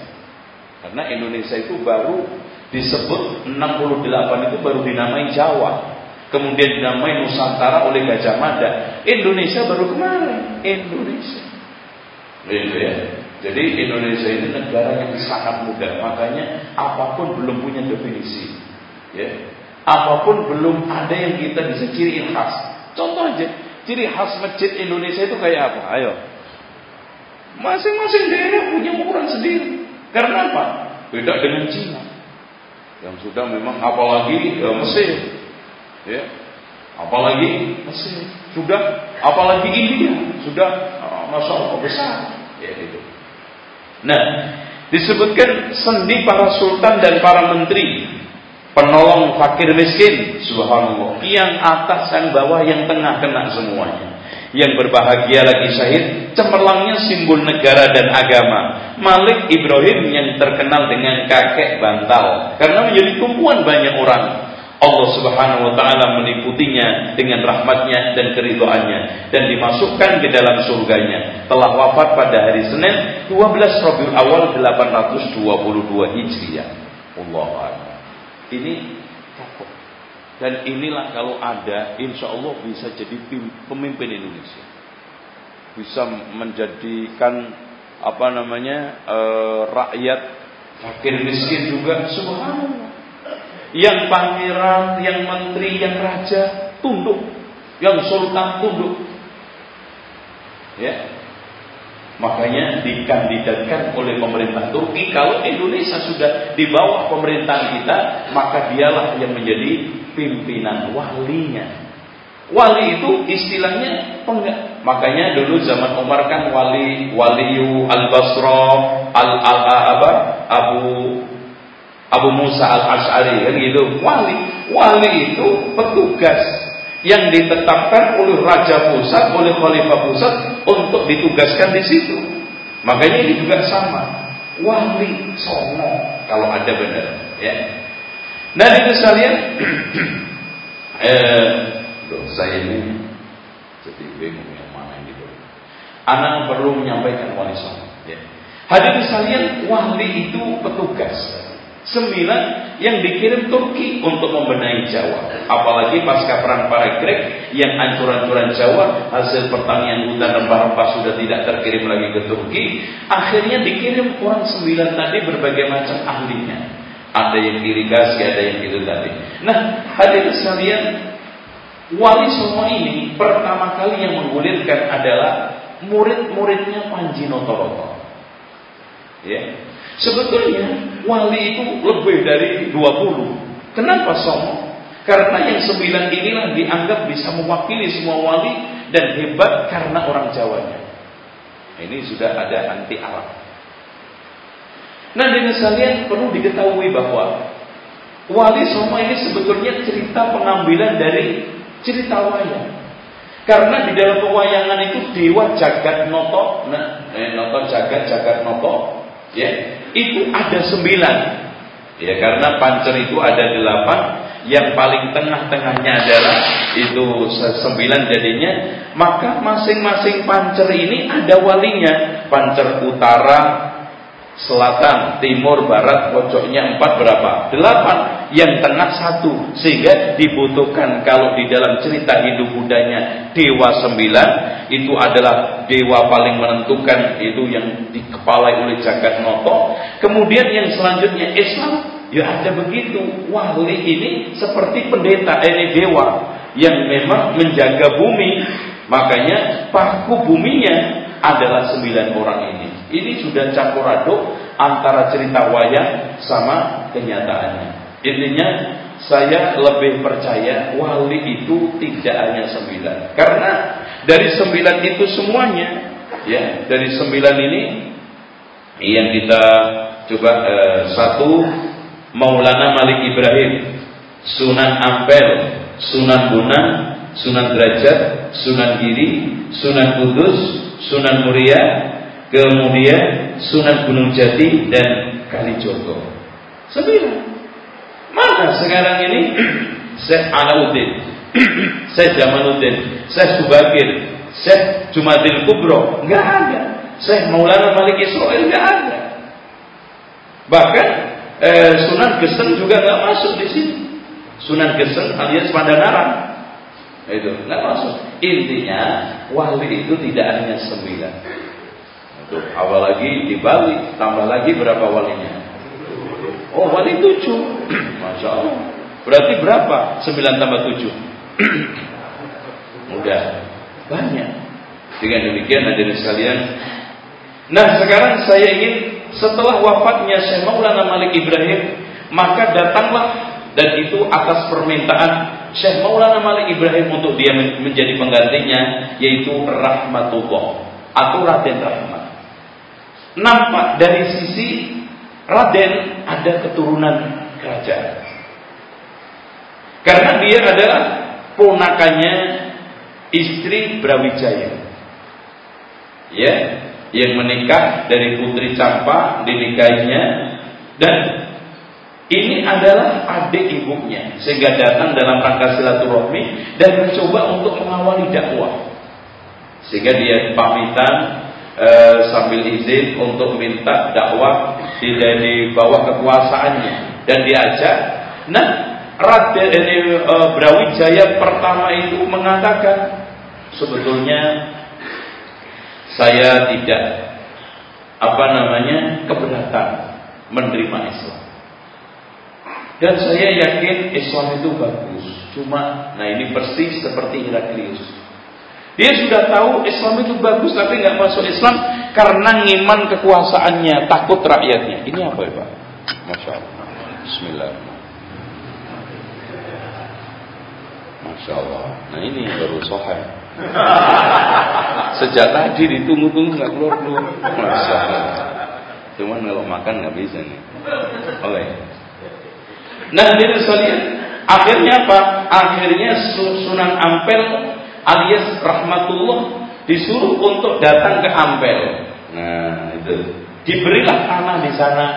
Karena Indonesia itu baru disebut 68 itu baru dinamai Jawa. Kemudian dinamai Nusantara oleh Gajah Mada. Indonesia baru kemarin. Indonesia. Gitu ya. Jadi Indonesia ini negara yang sangat muda. Makanya apa pun belum punya definisi. Ya. Apa pun belum ada yang kita bisa ciri khas. Contoh aja, ciri khas masjid Indonesia itu kayak apa? Ayo. Masing-masing daerah punya ukuran sendiri. Karena apa? Beda dengan Cina. Yang sudah memang apalagi ya, Mesir. Ya. Apalagi Mesir. Sudah apalagi India. Sudah uh, Masya Allah besar. Ya gitu. Nah, disebutkan sendi para sultan dan para menteri penolong fakir miskin subhanallah yang atas yang bawah yang tengah kena semuanya yang berbahagia lagi syahid cemerlangnya simbol negara dan agama Malik Ibrahim yang terkenal dengan kakek bantal karena menjadi tumpuan banyak orang Allah Subhanahu wa taala meliputinya dengan rahmatnya dan keridhaannya dan dimasukkan ke dalam surganya. Telah wafat pada hari Senin 12 Rabiul Awal 822 Hijriah. Allah ini. Dan inilah kalau ada, insya Allah bisa jadi pemimpin Indonesia. Bisa menjadikan apa namanya e, rakyat fakir miskin juga subhanallah. Yang pangeran, yang menteri, yang raja tunduk, yang sultan tunduk. Ya, Makanya dikandidatkan oleh pemerintah Turki kalau Indonesia sudah di bawah pemerintahan kita, maka dialah yang menjadi pimpinan walinya. Wali itu istilahnya penggak. Makanya dulu zaman Umar kan wali waliyu al Basra al al apa Abu Abu Musa al Ashari kan gitu. Wali wali itu petugas yang ditetapkan oleh raja pusat, oleh khalifah pusat untuk ditugaskan di situ. Makanya ini juga sama. Wali songo kalau ada benar, ya. Nah itu sekalian, eh, saya ini jadi bingung yang mana yang diberi. Anak perlu menyampaikan wali songo. Ya. Hadirin sekalian, wali itu petugas Sembilan yang dikirim Turki untuk membenahi Jawa. Apalagi pasca perang para Grek yang ancur-ancuran Jawa, hasil pertanian hutan rempah-rempah sudah tidak terkirim lagi ke Turki. Akhirnya dikirim orang sembilan tadi berbagai macam ahlinya. Ada yang irigasi, ada yang itu tadi. Nah, hadirin sekalian, wali semua ini pertama kali yang menggulirkan adalah murid-muridnya Panji Notoroto. Ya, Sebetulnya wali itu lebih dari 20. Kenapa sombong? Karena yang sembilan inilah dianggap bisa mewakili semua wali dan hebat karena orang Jawanya. Ini sudah ada anti Arab. Nah dengan sekalian perlu diketahui bahwa wali semua ini sebetulnya cerita pengambilan dari cerita wayang. Karena di dalam pewayangan itu dewa jagat noto, nah, eh, noto jagat jagat noto, ya itu ada sembilan. Ya karena pancer itu ada delapan yang paling tengah-tengahnya adalah itu sembilan jadinya. Maka masing-masing pancer ini ada walinya. Pancer utara selatan, timur, barat, pojoknya empat berapa? Delapan. Yang tengah satu. Sehingga dibutuhkan kalau di dalam cerita hidup budanya dewa sembilan itu adalah dewa paling menentukan itu yang dikepalai oleh jagat noto. Kemudian yang selanjutnya Islam ya ada begitu. Wali ini seperti pendeta ini dewa yang memang menjaga bumi. Makanya paku buminya adalah sembilan orang ini. Ini sudah campur aduk antara cerita wayang sama kenyataannya. Intinya saya lebih percaya wali itu tidak hanya sembilan. Karena dari sembilan itu semuanya, ya dari sembilan ini yang kita coba eh, satu Maulana Malik Ibrahim, Sunan Ampel, Sunan Bonang, Sunan Derajat, Sunan Giri, Sunan Kudus, Sunan Muria, kemudian Sunan Gunung Jati dan Kalijogo. Sembilan. Mana sekarang ini Syekh Alauddin, Syekh Jamaluddin, Syekh Subakir, Syekh Jumadil Kubro, nggak ada. Syekh Maulana Malik Israel nggak ada. Bahkan eh, Sunan Geseng juga nggak masuk di sini. Sunan Geseng alias Pandanaran itu nggak masuk. Intinya wali itu tidak hanya sembilan. Itu awal lagi di Bali, tambah lagi berapa walinya? Oh wali tujuh, masya Allah. Berarti berapa? Sembilan tambah tujuh. Mudah, banyak. Dengan demikian hadirin sekalian. Nah sekarang saya ingin setelah wafatnya Syekh Maulana Malik Ibrahim, maka datanglah dan itu atas permintaan Syekh Maulana Malik Ibrahim untuk dia menjadi penggantinya yaitu Rahmatullah atau Raden Rahmat. Nampak dari sisi Raden ada keturunan kerajaan. Karena dia adalah ponakannya istri Brawijaya. Ya, yang menikah dari putri Campa dinikahinya dan ini adalah adik ibunya sehingga datang dalam rangka silaturahmi dan mencoba untuk mengawali dakwah sehingga dia pamitan e, sambil izin untuk minta dakwah tidak di bawah kekuasaannya dan diajak nah Raden ini e, Brawijaya pertama itu mengatakan sebetulnya saya tidak apa namanya keberatan menerima Islam. Dan saya yakin Islam itu bagus. Cuma, nah ini persis seperti Heraklius. Dia sudah tahu Islam itu bagus tapi nggak masuk Islam karena ngiman kekuasaannya, takut rakyatnya. Ini apa ya Pak? Masya Allah. Bismillah. Masya Allah. Nah ini baru sohaya. Sejak tadi ditunggu-tunggu nggak keluar keluar. Masa. Cuman kalau makan nggak bisa nih. Oke. Nah, ini akhirnya apa? Akhirnya Sunan Ampel alias Rahmatullah disuruh untuk datang ke Ampel. Nah, itu. Diberilah tanah di sana.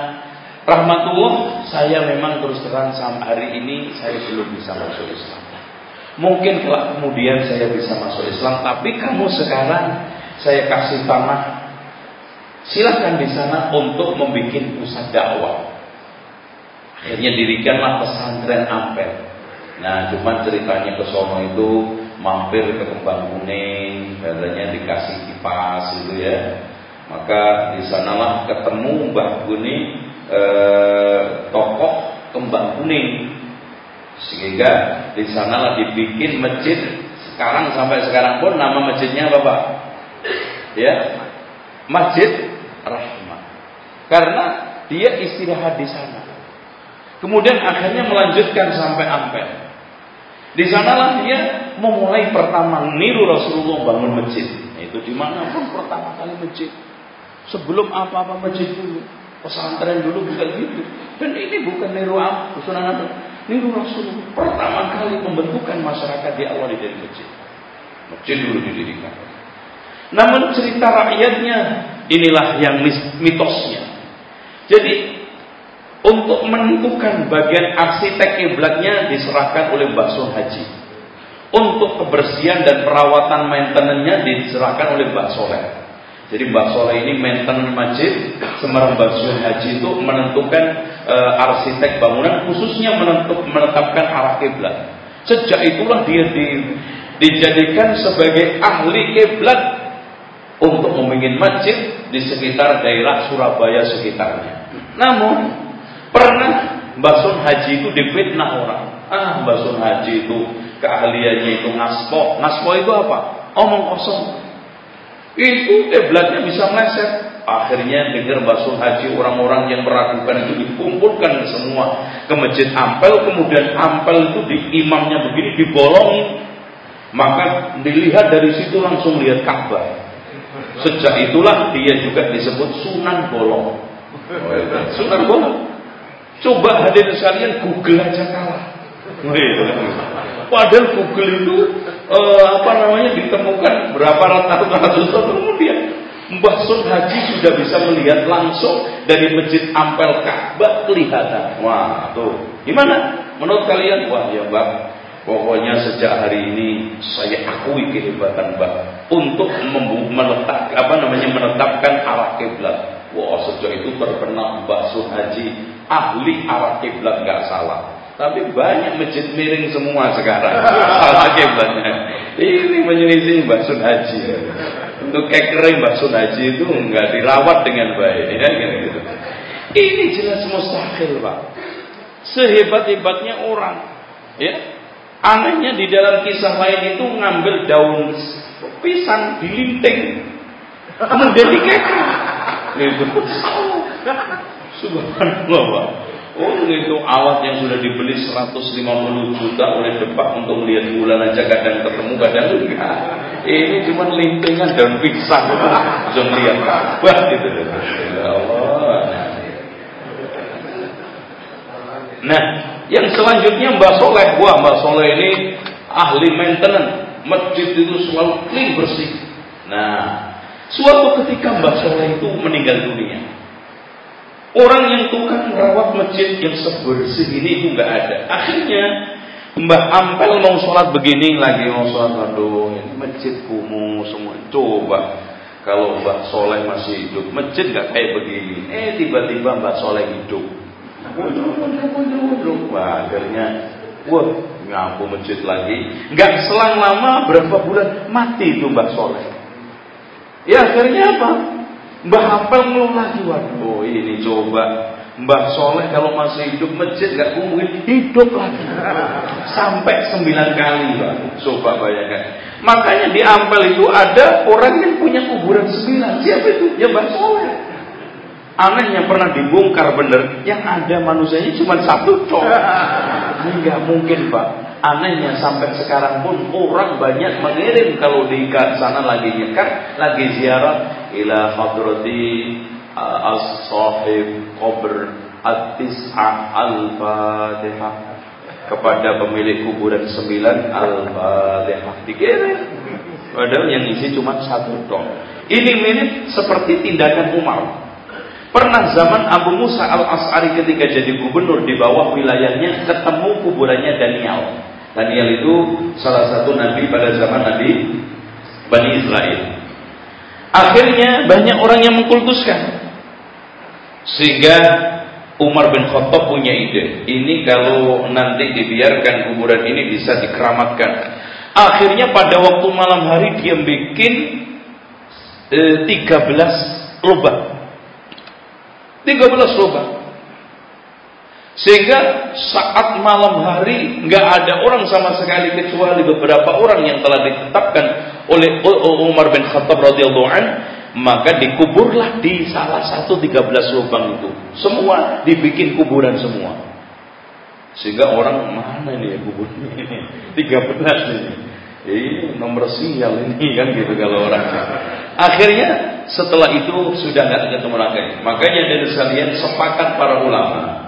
Rahmatullah, saya memang terus terang sampai hari ini saya belum bisa masuk Islam. Mungkin kalau kemudian saya bisa masuk Islam, tapi kamu sekarang saya kasih tanah. Silahkan di sana untuk membuat pusat dakwah. Akhirnya dirikanlah pesantren Ampel. Nah, cuman ceritanya ke sono itu mampir ke kembang kuning, katanya dikasih kipas gitu ya. Maka di sanalah ketemu Mbah Kuning eh, tokoh kembang kuning sehingga di sanalah dibikin masjid sekarang sampai sekarang pun nama masjidnya apa Pak? Ya, Masjid Rahmat. Karena dia istirahat di sana. Kemudian akhirnya melanjutkan sampai Ampel. Di sanalah dia memulai pertama niru Rasulullah bangun masjid. Itu di mana pun pertama kali masjid. Sebelum apa-apa masjid dulu. Pesantren dulu bukan gitu. Dan ini bukan niru apa, Sunan Niru Rasulullah pertama kali pembentukan masyarakat diawali dari masjid. Masjid dulu didirikan. Namun cerita rakyatnya inilah yang mitosnya. Jadi untuk menentukan bagian arsitek kiblatnya diserahkan oleh Mbah Haji. Untuk kebersihan dan perawatan maintenance diserahkan oleh Mbah Soleh. Jadi Mbak Soleh ini maintenance masjid Semarang Baswedan Haji itu menentukan e, arsitek bangunan khususnya menentuk, menetapkan arah kiblat. Sejak itulah dia di, dijadikan sebagai ahli kiblat untuk membangun masjid di sekitar daerah Surabaya sekitarnya. Namun pernah Mbak Haji itu difitnah orang. Ah Mbak Haji itu keahliannya itu ngaspo. Ngaspo itu apa? Omong kosong itu kiblatnya bisa meleset. Akhirnya dengar basuh haji orang-orang yang meragukan itu dikumpulkan semua ke masjid Ampel. Kemudian Ampel itu di imamnya begini dibolongi. Maka dilihat dari situ langsung lihat Ka'bah. Sejak itulah dia juga disebut Sunan Bolong. Sunan Bolong. Coba hadir sekalian Google aja kalah. Padahal Google itu uh, apa namanya ditemukan berapa ratus ratus tahun kemudian. Mbah Sun Haji sudah bisa melihat langsung dari masjid Ampel Ka'bah kelihatan. Wah, tuh. Gimana? Menurut kalian? Wah, ya Mbak. Pokoknya sejak hari ini saya akui kehebatan Mbak untuk meletak apa namanya menetapkan arah kiblat. Wah, sejak itu terkenal Mbah Sun Haji ahli arah kiblat nggak salah. Tapi banyak masjid miring semua sekarang. Salah kiblatnya. Ini menyelisih Mbak Sun Haji. Untuk kekering Mbak Sun Haji itu nggak dirawat dengan baik. Ya, gitu. Ini jelas mustahil Pak. Sehebat-hebatnya orang. Ya, Anehnya di dalam kisah lain itu ngambil daun pisang dilinting. Kemudian dikekang. Itu Subhanallah Pak. Oh itu alat yang sudah dibeli 150 juta oleh Depak untuk melihat bulan aja kadang ketemu kadang enggak. Ini cuma lintingan daun pisang bisa melihat Wah gitu. Ya Allah. Nah, yang selanjutnya Mbak Soleh. Wah Mbak Soleh ini ahli maintenance. Masjid itu selalu clean bersih. Nah, suatu ketika Mbak Soleh itu meninggal dunia. Orang yang tukang merawat masjid yang sebersih ini itu nggak ada. Akhirnya Mbak Ampel mau sholat begini lagi mau sholat waduh ini masjid kumuh semua. Coba kalau Mbak Soleh masih hidup masjid nggak kayak begini. Eh tiba-tiba Mbak Soleh hidup. Wah akhirnya wah ngapu masjid lagi. Nggak selang lama berapa bulan mati itu Mbak Soleh. Ya akhirnya apa? Mbah Hafal ngeluh lagi, waduh ini coba Mbah Soleh kalau masih hidup masjid nggak mungkin hidup lagi sampai sembilan kali Pak. Coba bayangkan. Makanya di Ampel itu ada orang yang punya kuburan sembilan. Siapa itu? Ya Mbah Soleh. Anehnya pernah dibongkar bener, yang ada manusianya cuma satu cowok. Ini nggak mungkin Pak. Anehnya sampai sekarang pun orang banyak mengirim kalau di sana lagi nyekat, lagi ziarah ila hadrati as-sahib qabr at-tis'a al-fatihah kepada pemilik kuburan sembilan al-fatihah dikirim. Padahal yang isi cuma satu dong ini mirip seperti tindakan Umar Pernah zaman Abu Musa al-As'ari ketika jadi gubernur di bawah wilayahnya ketemu kuburannya Daniel. Daniel itu salah satu nabi pada zaman Nabi Bani Israel. Akhirnya banyak orang yang mengkultuskan. Sehingga Umar bin Khattab punya ide. Ini kalau nanti dibiarkan kuburan ini bisa dikeramatkan. Akhirnya pada waktu malam hari dia bikin eh, 13 lubang. 13 lubang. Sehingga saat malam hari nggak ada orang sama sekali kecuali beberapa orang yang telah ditetapkan oleh Umar bin Khattab radhiyallahu an maka dikuburlah di salah satu 13 lubang itu. Semua dibikin kuburan semua. Sehingga orang mana nih ya kuburnya ini? 13 ini. Ini nomor sial ini kan gitu kalau orang. Akhirnya setelah itu sudah nggak ketemu lagi. Makanya dari sekalian sepakat para ulama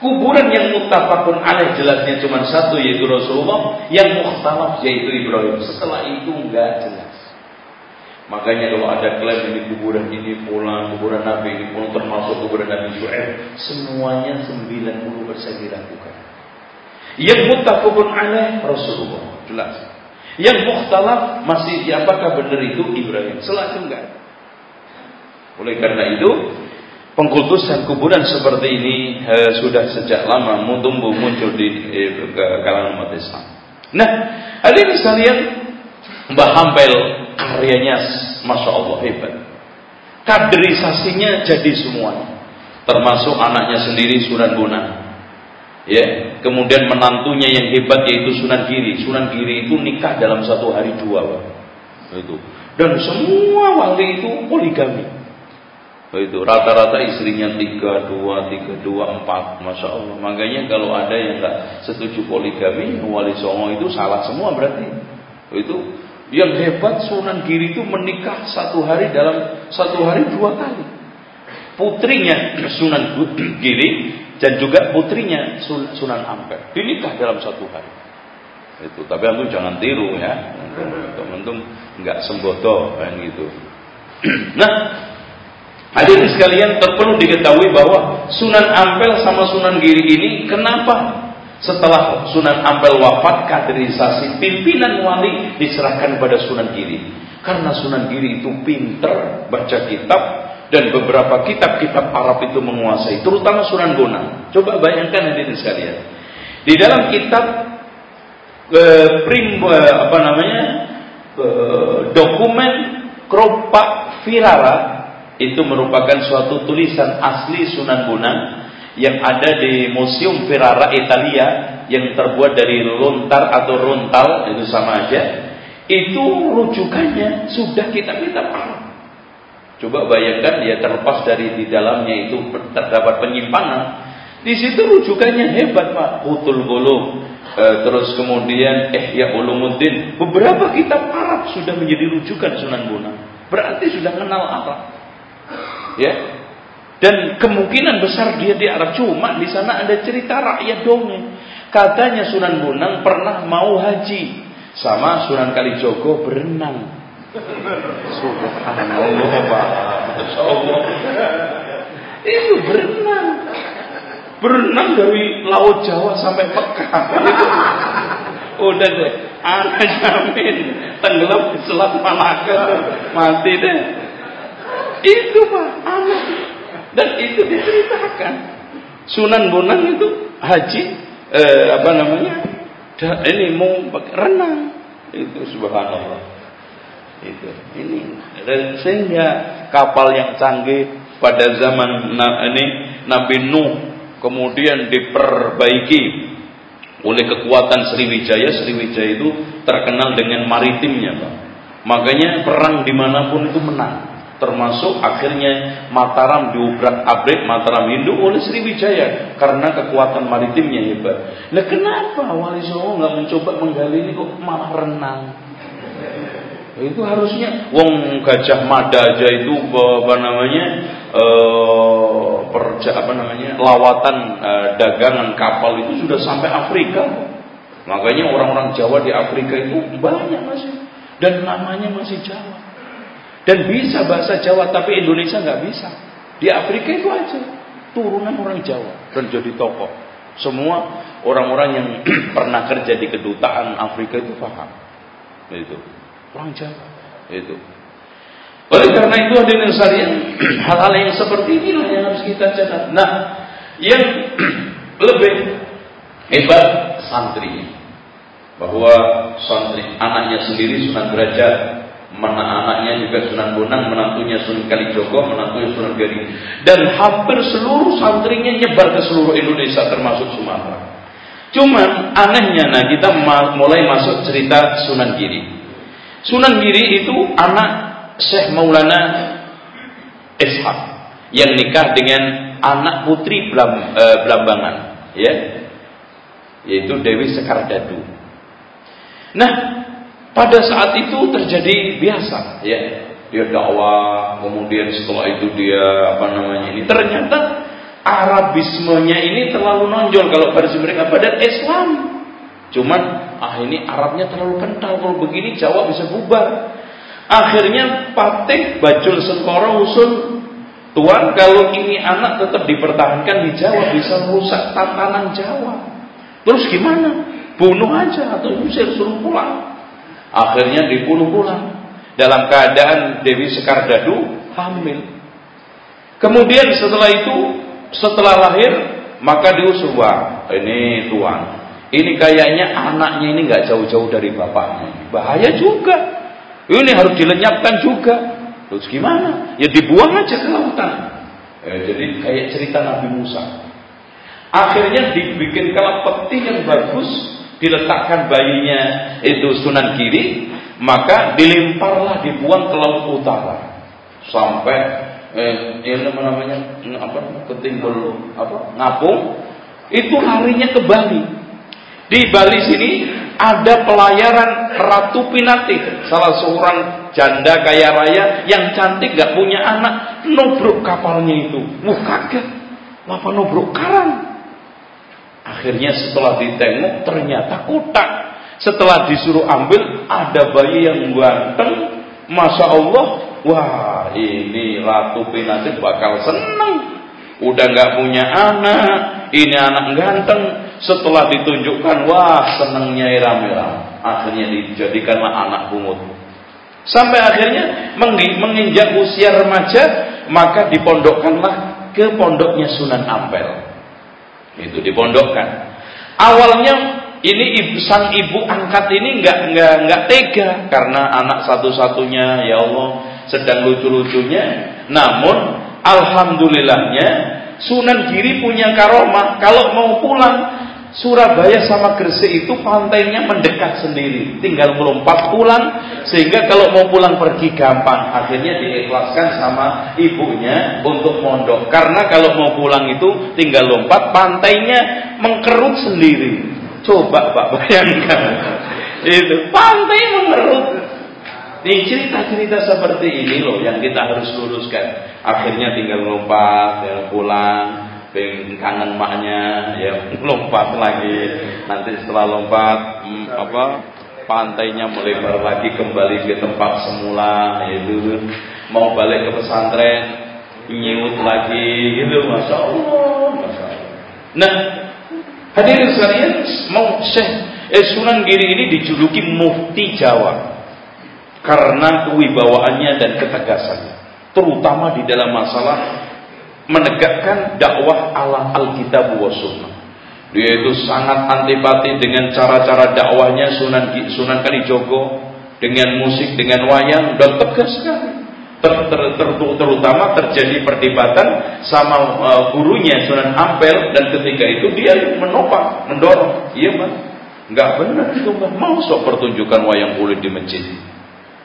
Kuburan yang muttafaqun alaih jelasnya cuma satu yaitu Rasulullah, yang mukhtalaf yaitu Ibrahim. Setelah itu enggak jelas. Makanya kalau ada klaim ini kuburan ini pulang, kuburan Nabi ini pulang termasuk kuburan Nabi Shu'aib, semuanya 90% dilakukan. Yang muttafaqun alaih Rasulullah, jelas. Yang mukhtalaf masih apakah benar itu Ibrahim? Setelah itu enggak. Oleh karena itu, pengkultusan kuburan seperti ini eh, sudah sejak lama tumbuh muncul di eh, kalangan umat Islam. Nah, hari ini sekalian Mbah Hampel karyanya masya Allah hebat. Kaderisasinya jadi semuanya, termasuk anaknya sendiri Sunan Bonang. Ya, kemudian menantunya yang hebat yaitu Sunan Giri. Sunan Giri itu nikah dalam satu hari dua, Pak. Itu. Dan semua wali itu poligami. Itu rata-rata istrinya tiga dua tiga dua empat masya Allah makanya kalau ada yang nggak setuju poligami wali songo itu salah semua berarti itu yang hebat Sunan Giri itu menikah satu hari dalam satu hari dua kali putrinya Sunan Giri dan juga putrinya Sunan Ampel. Dinikah dalam satu hari. Itu tapi antum jangan tiru ya. Teman-teman nggak sembodo kan gitu. Nah, hadirin sekalian perlu diketahui bahwa Sunan Ampel sama Sunan Giri ini kenapa setelah Sunan Ampel wafat kaderisasi pimpinan wali diserahkan kepada Sunan Giri? Karena Sunan Giri itu pinter baca kitab dan beberapa kitab-kitab Arab itu menguasai terutama Sunan Bonang coba bayangkan hadirin sekalian. Di dalam kitab eh, prim eh, apa namanya eh, dokumen Kropak Firara itu merupakan suatu tulisan asli Sunan Bonang yang ada di Museum Firara Italia yang terbuat dari lontar atau rontal itu sama aja. Itu rujukannya sudah kitab-kitab Arab coba bayangkan ya terlepas dari di dalamnya itu terdapat penyimpangan di situ rujukannya hebat Pak. Hutul Gulum. E, terus kemudian Ihya Ulumuddin. Beberapa kitab Arab sudah menjadi rujukan Sunan Bonang. Berarti sudah kenal Arab. Ya. Dan kemungkinan besar dia di Arab. Cuma di sana ada cerita rakyat dongeng. Katanya Sunan Bonang pernah mau haji. Sama Sunan Kalijogo berenang. Subhanallah Pak. Itu berenang berenang dari laut Jawa sampai Mekah. Udah deh, anak jamin tenggelam di Selat Malaka mati deh. Itu pak anak dan itu diceritakan. Sunan Bonang itu haji eh, apa namanya? ini mau renang itu subhanallah itu ini sehingga kapal yang canggih pada zaman ini Nabi Nuh kemudian diperbaiki oleh kekuatan Sriwijaya. Sriwijaya itu terkenal dengan maritimnya, Pak. Makanya perang di mana pun itu menang. Termasuk akhirnya Mataram diubrak abrik Mataram Hindu oleh Sriwijaya karena kekuatan maritimnya hebat. Nah kenapa Wali Songo nggak mencoba menggali ini kok malah renang? Itu harusnya wong Gajah Mada aja itu apa namanya eh, apa namanya lawatan eh, dagangan kapal itu sudah sampai Afrika. Makanya orang-orang Jawa di Afrika itu banyak masih dan namanya masih Jawa. Dan bisa bahasa Jawa tapi Indonesia nggak bisa. Di Afrika itu aja turunan orang Jawa dan jadi tokoh. Semua orang-orang yang pernah kerja di kedutaan Afrika itu paham. Itu orang Jawa. Itu. Oleh karena itu hadirin sekalian, hal-hal yang seperti inilah yang harus kita catat. Nah, yang lebih hebat santri bahwa santri anaknya sendiri Sunan Derajat, mana anaknya juga Sunan Bonang, menantunya Sunan Kalijogo, menantunya Sunan Giri, dan hampir seluruh santrinya nyebar ke seluruh Indonesia termasuk Sumatera. Cuman anehnya, nah kita mulai masuk cerita Sunan Giri. Sunan Giri itu anak Syekh Maulana Ishaq yang nikah dengan anak putri Blam, e, Blambangan, ya, yaitu Dewi Sekardadu. Nah, pada saat itu terjadi biasa, ya, dia dakwah, kemudian setelah itu dia apa namanya ini, ternyata Arabismenya ini terlalu nonjol kalau versi mereka pada Islam. Cuman ah ini Arabnya terlalu kental kalau begini Jawa bisa bubar. Akhirnya Patih Bajul Sengkoro usul Tuan kalau ini anak tetap dipertahankan di Jawa bisa merusak tatanan Jawa. Terus gimana? Bunuh aja atau usir suruh pulang. Akhirnya dibunuh pulang. Dalam keadaan Dewi Sekardadu hamil. Kemudian setelah itu, setelah lahir, maka diusul, wah ini tuan, ini kayaknya anaknya ini nggak jauh-jauh dari bapaknya. Bahaya juga. Ini harus dilenyapkan juga. Terus gimana? Ya dibuang aja ke lautan. Eh, jadi kayak cerita Nabi Musa. Akhirnya dibikin kalap peti yang bagus, diletakkan bayinya itu sunan kiri, maka dilemparlah dibuang ke laut utara sampai eh, ini namanya apa ketimbul apa ngapung itu larinya ke Bali di Bali sini ada pelayaran Ratu Pinati, salah seorang janda kaya raya yang cantik gak punya anak, nubruk kapalnya itu. Wah kaget, apa nubruk karang? Akhirnya setelah ditengok ternyata kotak. Setelah disuruh ambil ada bayi yang ganteng, masya Allah, wah ini Ratu Pinasih bakal seneng. Udah nggak punya anak, ini anak ganteng. Setelah ditunjukkan, wah senengnya Iram-Iram. Akhirnya dijadikanlah anak bungut. Sampai akhirnya menginjak usia remaja, maka dipondokkanlah ke pondoknya Sunan Ampel. Itu dipondokkan. Awalnya ini ibu, sang ibu angkat ini nggak nggak nggak tega karena anak satu-satunya ya Allah sedang lucu-lucunya. Namun alhamdulillahnya Sunan Giri punya karomah kalau mau pulang Surabaya sama Gresik itu pantainya mendekat sendiri, tinggal melompat pulang sehingga kalau mau pulang pergi gampang. Akhirnya diikhlaskan sama ibunya untuk mondok. Karena kalau mau pulang itu tinggal lompat, pantainya mengkerut sendiri. Coba Pak bayangkan. itu pantai mengerut. Nih cerita-cerita seperti ini loh yang kita harus luruskan. Akhirnya tinggal lompat, tinggal pulang pengen kangen maknya ya lompat lagi. Nanti setelah lompat hmm, apa pantainya melebar lagi kembali ke tempat semula itu mau balik ke pesantren nyiut lagi gitu. Masya nah hadirin sekalian mau Syekh eh, Sunan Giri ini dijuluki Mufti Jawa. Karena kewibawaannya dan ketegasannya. Terutama di dalam masalah menegakkan dakwah ala Alkitab wa Sunnah. Dia itu sangat antipati dengan cara-cara dakwahnya Sunan Sunan Kalijogo dengan musik, dengan wayang dan tegas sekali. Ter, ter, ter, terutama terjadi perdebatan sama uh, gurunya Sunan Ampel dan ketika itu dia menopang, mendorong. Iya, Pak. Enggak benar itu, Pak. Mau sok pertunjukan wayang kulit di masjid.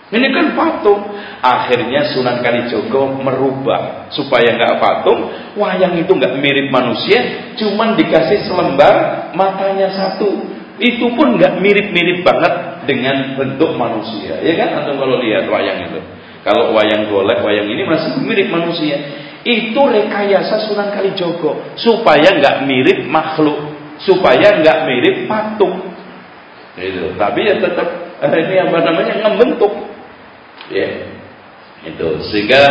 Ini kan patung. Akhirnya Sunan Kalijogo merubah supaya nggak patung, wayang itu nggak mirip manusia, cuman dikasih selembar matanya satu. Itu pun nggak mirip-mirip banget dengan bentuk manusia, ya kan? Atau kalau lihat wayang itu, kalau wayang golek, wayang ini masih mirip manusia. Itu rekayasa Sunan Kalijogo supaya nggak mirip makhluk, supaya nggak mirip patung. Itu. Tapi ya tetap ini apa namanya ngebentuk Ya. Itu sehingga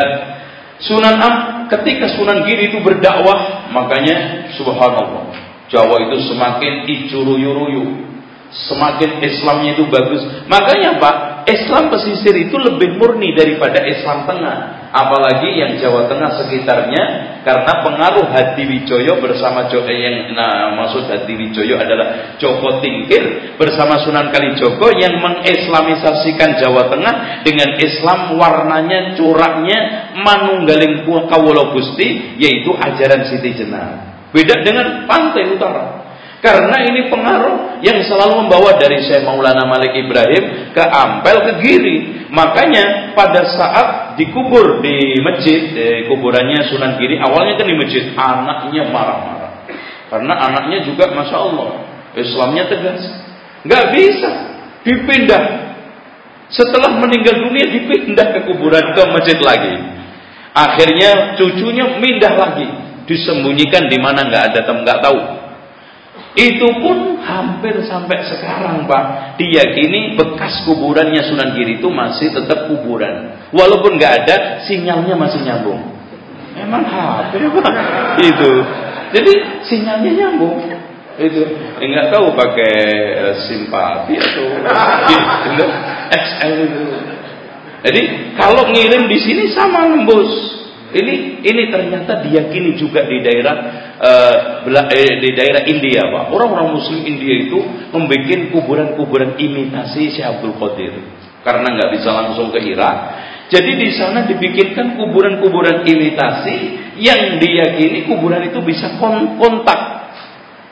Sunan Am ketika Sunan Giri itu berdakwah, makanya subhanallah, Jawa itu semakin icuru-yuruyu. Semakin Islamnya itu bagus. Makanya Pak, Islam pesisir itu lebih murni daripada Islam tengah. Apalagi yang Jawa Tengah sekitarnya karena pengaruh Hadi Wijoyo bersama Jo eh, yang nah, maksud Hadi Wijoyo adalah Joko Tingkir bersama Sunan Kalijogo yang mengislamisasikan Jawa Tengah dengan Islam warnanya coraknya manunggaling kawula Gusti yaitu ajaran Siti Jenar. Beda dengan pantai utara. Karena ini pengaruh yang selalu membawa dari Syekh Maulana Malik Ibrahim ke Ampel ke Giri. Makanya pada saat dikubur di masjid, di kuburannya Sunan Giri, awalnya kan di masjid, anaknya marah-marah. Karena anaknya juga Masya Allah, Islamnya tegas. Gak bisa, dipindah. Setelah meninggal dunia dipindah ke kuburan ke masjid lagi. Akhirnya cucunya pindah lagi, disembunyikan di mana nggak ada tem nggak tahu itu pun hampir sampai sekarang Pak. Diyakini bekas kuburannya Sunan Giri itu masih tetap kuburan. Walaupun nggak ada sinyalnya masih nyambung. Emang HP Pak. Itu. Jadi sinyalnya nyambung. Itu. Nggak tahu pakai uh, simpati atau XL itu. Jadi kalau ngirim di sini sama nembus ini ini ternyata diyakini juga di daerah uh, di daerah India, Pak. Orang-orang Muslim India itu membuat kuburan-kuburan imitasi Syekh Abdul Qadir karena nggak bisa langsung ke Irak. Jadi di sana dibikinkan kuburan-kuburan imitasi yang diyakini kuburan itu bisa kontak,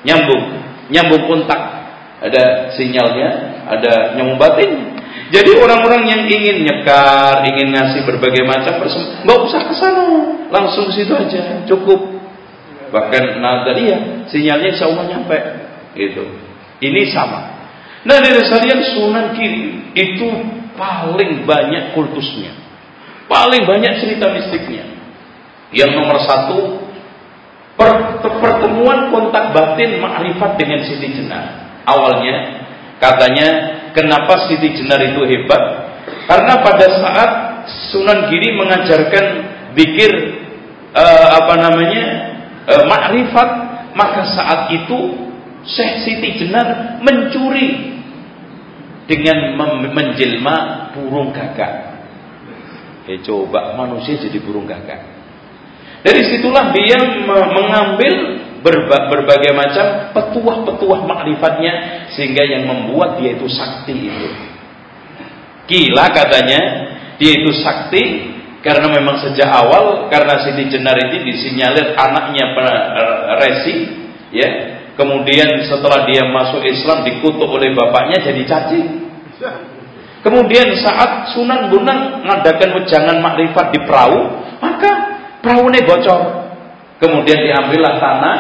nyambung, nyambung kontak. Ada sinyalnya, ada nyambung batin, jadi orang-orang yang ingin nyekar, ingin ngasih berbagai macam nggak usah ke sana, langsung situ aja, cukup. Bahkan nadaria sinyalnya insya Allah nyampe, gitu. Ini sama. Nah dari sekalian Sunan Kiri itu paling banyak kultusnya, paling banyak cerita mistiknya. Yang nomor satu pertemuan kontak batin makrifat dengan Siti Jenar. Awalnya katanya Kenapa Siti Jenar itu hebat? Karena pada saat Sunan Giri mengajarkan pikir uh, apa namanya uh, makrifat, maka saat itu Syekh Siti Jenar mencuri dengan menjelma burung gagak. Eh coba manusia jadi burung gagak. Dari situlah dia mengambil berba berbagai macam petuah-petuah makrifatnya sehingga yang membuat dia itu sakti itu. Kila katanya dia itu sakti karena memang sejak awal karena Siti Jenar ini disinyalir anaknya resi ya. Kemudian setelah dia masuk Islam dikutuk oleh bapaknya jadi cacing kemudian saat Sunan Bonang mengadakan wejangan makrifat di perahu maka perahu ini bocor. Kemudian diambillah tanah,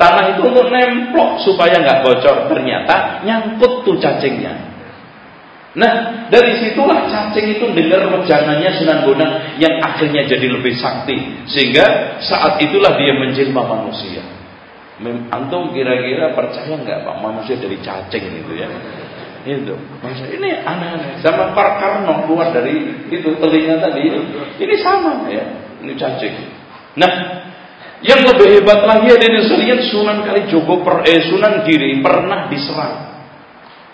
tanah itu untuk nemplok supaya nggak bocor. Ternyata nyangkut tuh cacingnya. Nah, dari situlah cacing itu dengar wejangannya Sunan Bonang yang akhirnya jadi lebih sakti. Sehingga saat itulah dia menjelma manusia. Antum kira-kira percaya nggak Pak manusia dari cacing itu ya? Itu. Maksud ini aneh-aneh. Sama Pak Karno keluar dari itu telinga tadi. Ini sama ya. Ini cacing. Nah, yang lebih hebat lagi ada sekalian Sunan Kalijogo per, eh, Sunan Giri pernah diserang.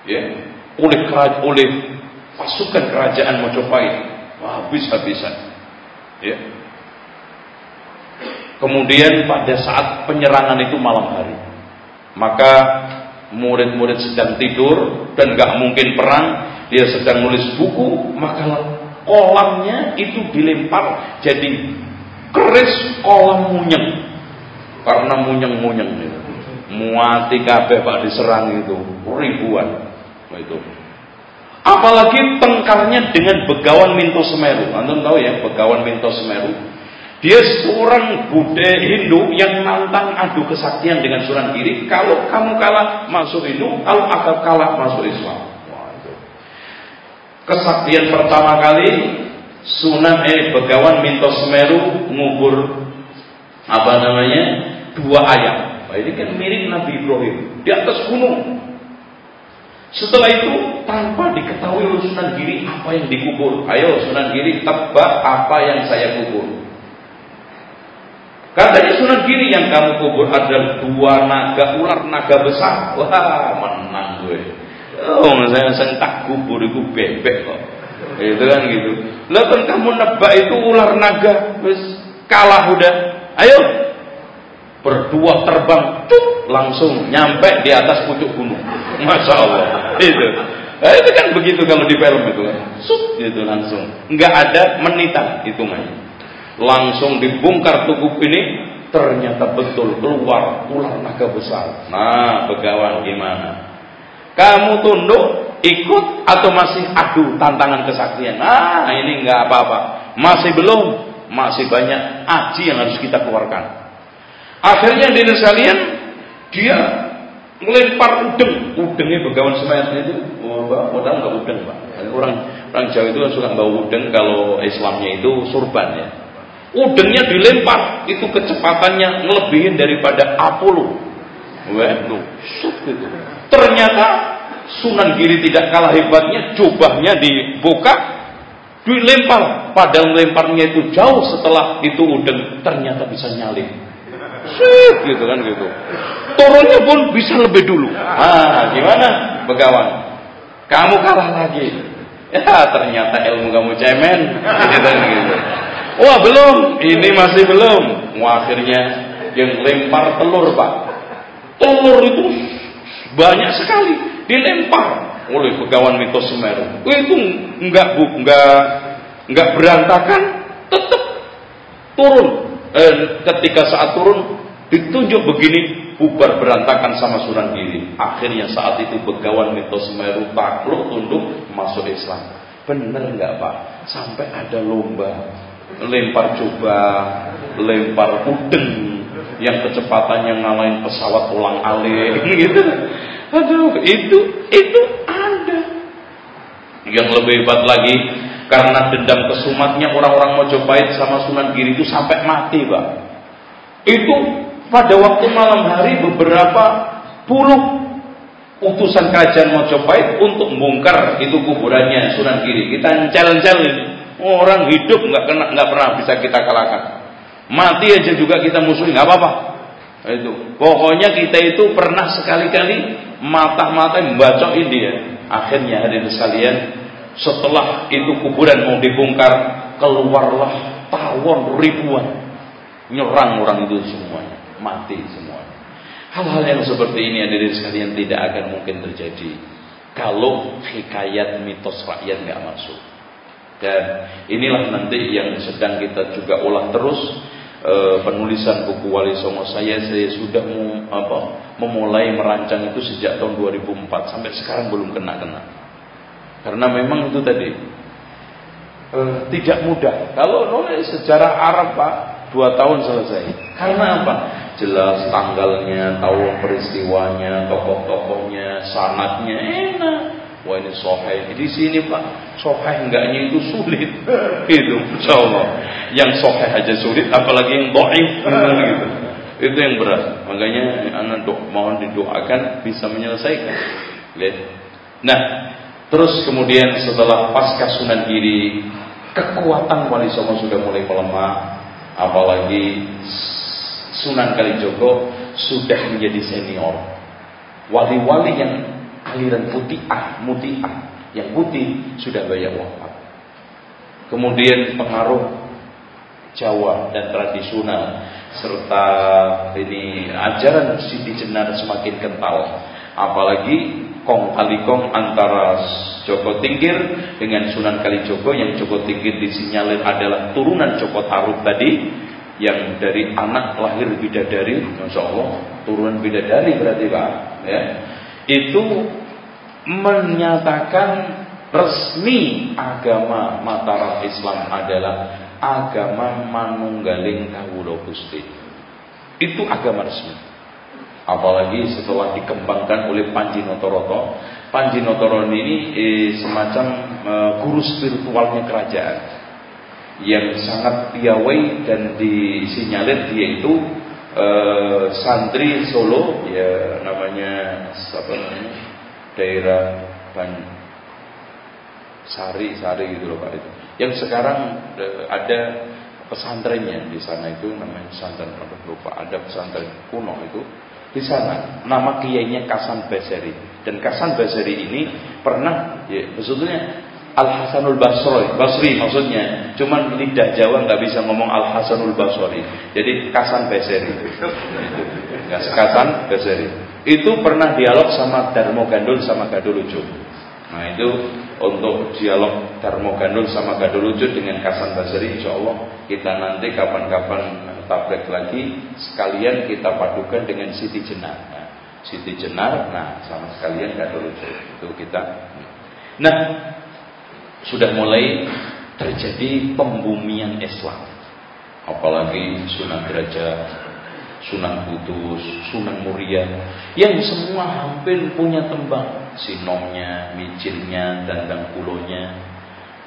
Ya oleh keraj oleh pasukan kerajaan Mojopahit habis-habisan. Ya. Kemudian pada saat penyerangan itu malam hari maka murid-murid sedang tidur dan gak mungkin perang dia sedang nulis buku maka kolamnya itu dilempar jadi keris kolam munyeng. Karena munyeng-munyeng itu. Muati kabeh Pak diserang itu. Ribuan. Itu. Apalagi tengkarnya dengan begawan Minto Semeru. Antum tahu ya begawan Minto Semeru. Dia seorang Buddha Hindu yang nantang adu kesaktian dengan Sunan Giri. Kalau kamu kalah masuk Hindu, kalau aku kalah masuk Islam. Kesaktian pertama kali Sunan eh Begawan Minto Semeru ngubur apa namanya dua ayam. Nah, ini kan mirip Nabi Ibrahim di atas gunung. Setelah itu tanpa diketahui oleh Sunan Giri apa yang dikubur. Ayo Sunan Giri tebak apa yang saya kubur. Katanya Sunan Giri yang kamu kubur adalah dua naga ular naga besar. Wah menang gue. Oh saya sentak kubur itu bebek kok. Itu kan gitu. Lah kan kamu nebak itu ular naga, wis kalah udah. Ayo. Berdua terbang, cuk, langsung nyampe di atas pucuk gunung. Masya Allah. Itu. Nah, itu kan begitu kalau di film itu kan. Sup, gitu langsung. Enggak ada menitan hitungannya. Langsung dibongkar tubuh ini, ternyata betul keluar ular naga besar. Nah, begawan gimana? Kamu tunduk ikut atau masih adu tantangan kesaktian? Ah, ini nggak apa-apa. Masih belum, masih banyak aji yang harus kita keluarkan. Akhirnya di sekalian dia melempar udeng, udengnya begawan semayat itu. Oh, tahu nggak udeng, Pak? Orang orang Jawa itu suka bawa udeng kalau Islamnya itu surban ya. Udengnya dilempar, itu kecepatannya ngelebihin daripada Apollo. Wah. Ternyata Sunan Giri tidak kalah hebatnya, jubahnya dibuka, dilempar. Padahal lemparnya itu jauh setelah itu udeng ternyata bisa nyalip. Sip, gitu kan gitu. Turunnya pun bisa lebih dulu. Ah, gimana, Begawan? Kamu kalah lagi. Ya, ternyata ilmu kamu cemen. Gitu kan gitu. Wah, belum. Ini masih belum. Wah, akhirnya yang lempar telur, Pak. Telur itu banyak sekali dilempar oleh Begawan Mitos Semeru. Itu enggak bu, enggak enggak berantakan, tetap turun. Eh, ketika saat turun ditunjuk begini bubar berantakan sama Sunan Giri. Akhirnya saat itu Begawan Mitos Semeru takluk tunduk masuk Islam. Bener enggak Pak? Sampai ada lomba lempar coba, lempar udeng yang kecepatannya ngalahin pesawat ulang alik gitu. Aduh, itu itu ada. Yang lebih hebat lagi karena dendam kesumatnya orang-orang Mojopahit sama Sunan Giri itu sampai mati, Pak. Itu pada waktu malam hari beberapa puluh utusan kerajaan Mojopahit untuk membongkar itu kuburannya Sunan Giri. Kita encel-encel ini. Orang hidup nggak kena nggak pernah bisa kita kalahkan. Mati aja juga kita musuhin nggak apa-apa. Itu. Pokoknya kita itu pernah sekali-kali mata-mata membacokin dia. Akhirnya hadirin sekalian, setelah itu kuburan mau dibongkar, keluarlah tawon ribuan nyerang orang itu semuanya, mati semuanya. Hal-hal yang seperti ini hadirin sekalian tidak akan mungkin terjadi kalau hikayat mitos rakyat nggak masuk. Dan inilah nanti yang sedang kita juga ulah terus e, penulisan buku Wali Songo saya saya sudah apa, memulai merancang itu sejak tahun 2004 sampai sekarang belum kena-kena. Karena memang itu tadi e, tidak mudah. Kalau nulis sejarah Arab Pak dua tahun selesai. Karena apa? Jelas tanggalnya, tahu peristiwanya, tokoh-tokohnya, sanatnya enak. Wah ini sohai. Di sini pak, sohai enggaknya itu sulit. itu, insya Allah. Yang sohai aja sulit, apalagi yang doif. gitu. Itu yang berat. Makanya anak do mohon didoakan bisa menyelesaikan. Lihat. Nah, terus kemudian setelah pasca sunan giri, kekuatan wali songo sudah mulai melemah. Apalagi Sunan Kalijogo sudah menjadi senior. Wali-wali yang aliran putihah, mutiah, yang putih sudah banyak wafat. Kemudian pengaruh Jawa dan tradisional serta ini ajaran Siti Jenar semakin kental. Apalagi kong kali kong antara Joko Tingkir dengan Sunan Kalijogo yang Joko Tingkir disinyalir adalah turunan Joko Tarub tadi yang dari anak lahir bidadari, masya Allah turunan bidadari berarti pak, ya itu menyatakan resmi agama Mataram Islam adalah agama Manunggaling Kawulo Gusti. Itu agama resmi. Apalagi setelah dikembangkan oleh Panji Notoroto. Panji Notoroto ini eh, semacam eh, guru spiritualnya kerajaan yang sangat piawai dan disinyalir dia itu eh, santri Solo ya namanya apa namanya? Daerah Ban Sari Sari gitu loh Pak itu. Yang sekarang eh, ada pesantrennya di sana itu namanya pesantren apa lupa. Ada pesantren kuno itu di sana. Nama kiainya Kasan Basari. Dan Kasan Basari ini pernah ya sebetulnya Al Hasanul Basri, Basri maksudnya. Cuman lidah Jawa nggak bisa ngomong Al Hasanul Basri. Jadi Kasan Basri. Kasan Basri. Itu pernah dialog sama Darmo Gandul sama Gadul Ujo. Nah itu untuk dialog Darmo Gandul sama Gadul Ujo dengan Kasan Basri, insya Allah kita nanti kapan-kapan tablet lagi sekalian kita padukan dengan Siti Jenar. Nah, Siti Jenar, nah sama sekalian Gadul Ujo itu kita. Nah sudah mulai terjadi pembumian Islam. Apalagi Sunan Derajat, Sunan Kudus, Sunan Muria yang semua hampir punya tembang, sinomnya, micilnya, dandang kulonya.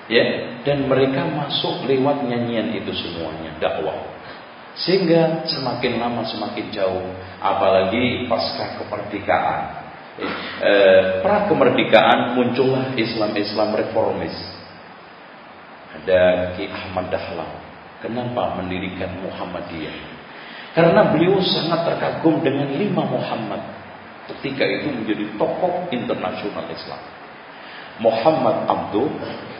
Ya, dan mereka masuk lewat nyanyian itu semuanya dakwah. Sehingga semakin lama semakin jauh, apalagi pasca kemerdekaan eh, pra kemerdekaan muncullah Islam-Islam reformis. Ada Ki Ahmad Dahlan. Kenapa mendirikan Muhammadiyah? Karena beliau sangat terkagum dengan lima Muhammad. Ketika itu menjadi tokoh internasional Islam. Muhammad Abdul,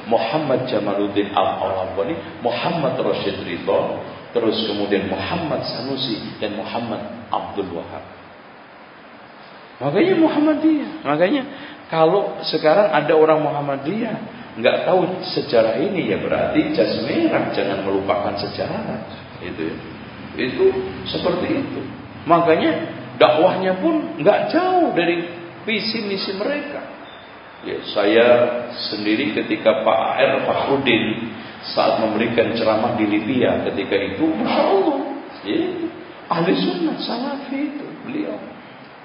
Muhammad Jamaluddin Al-Awabani, Muhammad Rashid Ridho, terus kemudian Muhammad Sanusi dan Muhammad Abdul Wahab. Makanya Muhammadiyah. Makanya kalau sekarang ada orang Muhammadiyah nggak tahu sejarah ini ya berarti jas merah jangan melupakan sejarah. Itu itu seperti itu. Makanya dakwahnya pun nggak jauh dari visi misi mereka. Ya saya sendiri ketika Pak AR Fakhrudin saat memberikan ceramah di Libya ketika itu masya Allah. Ya, ahli sunnah salafi itu beliau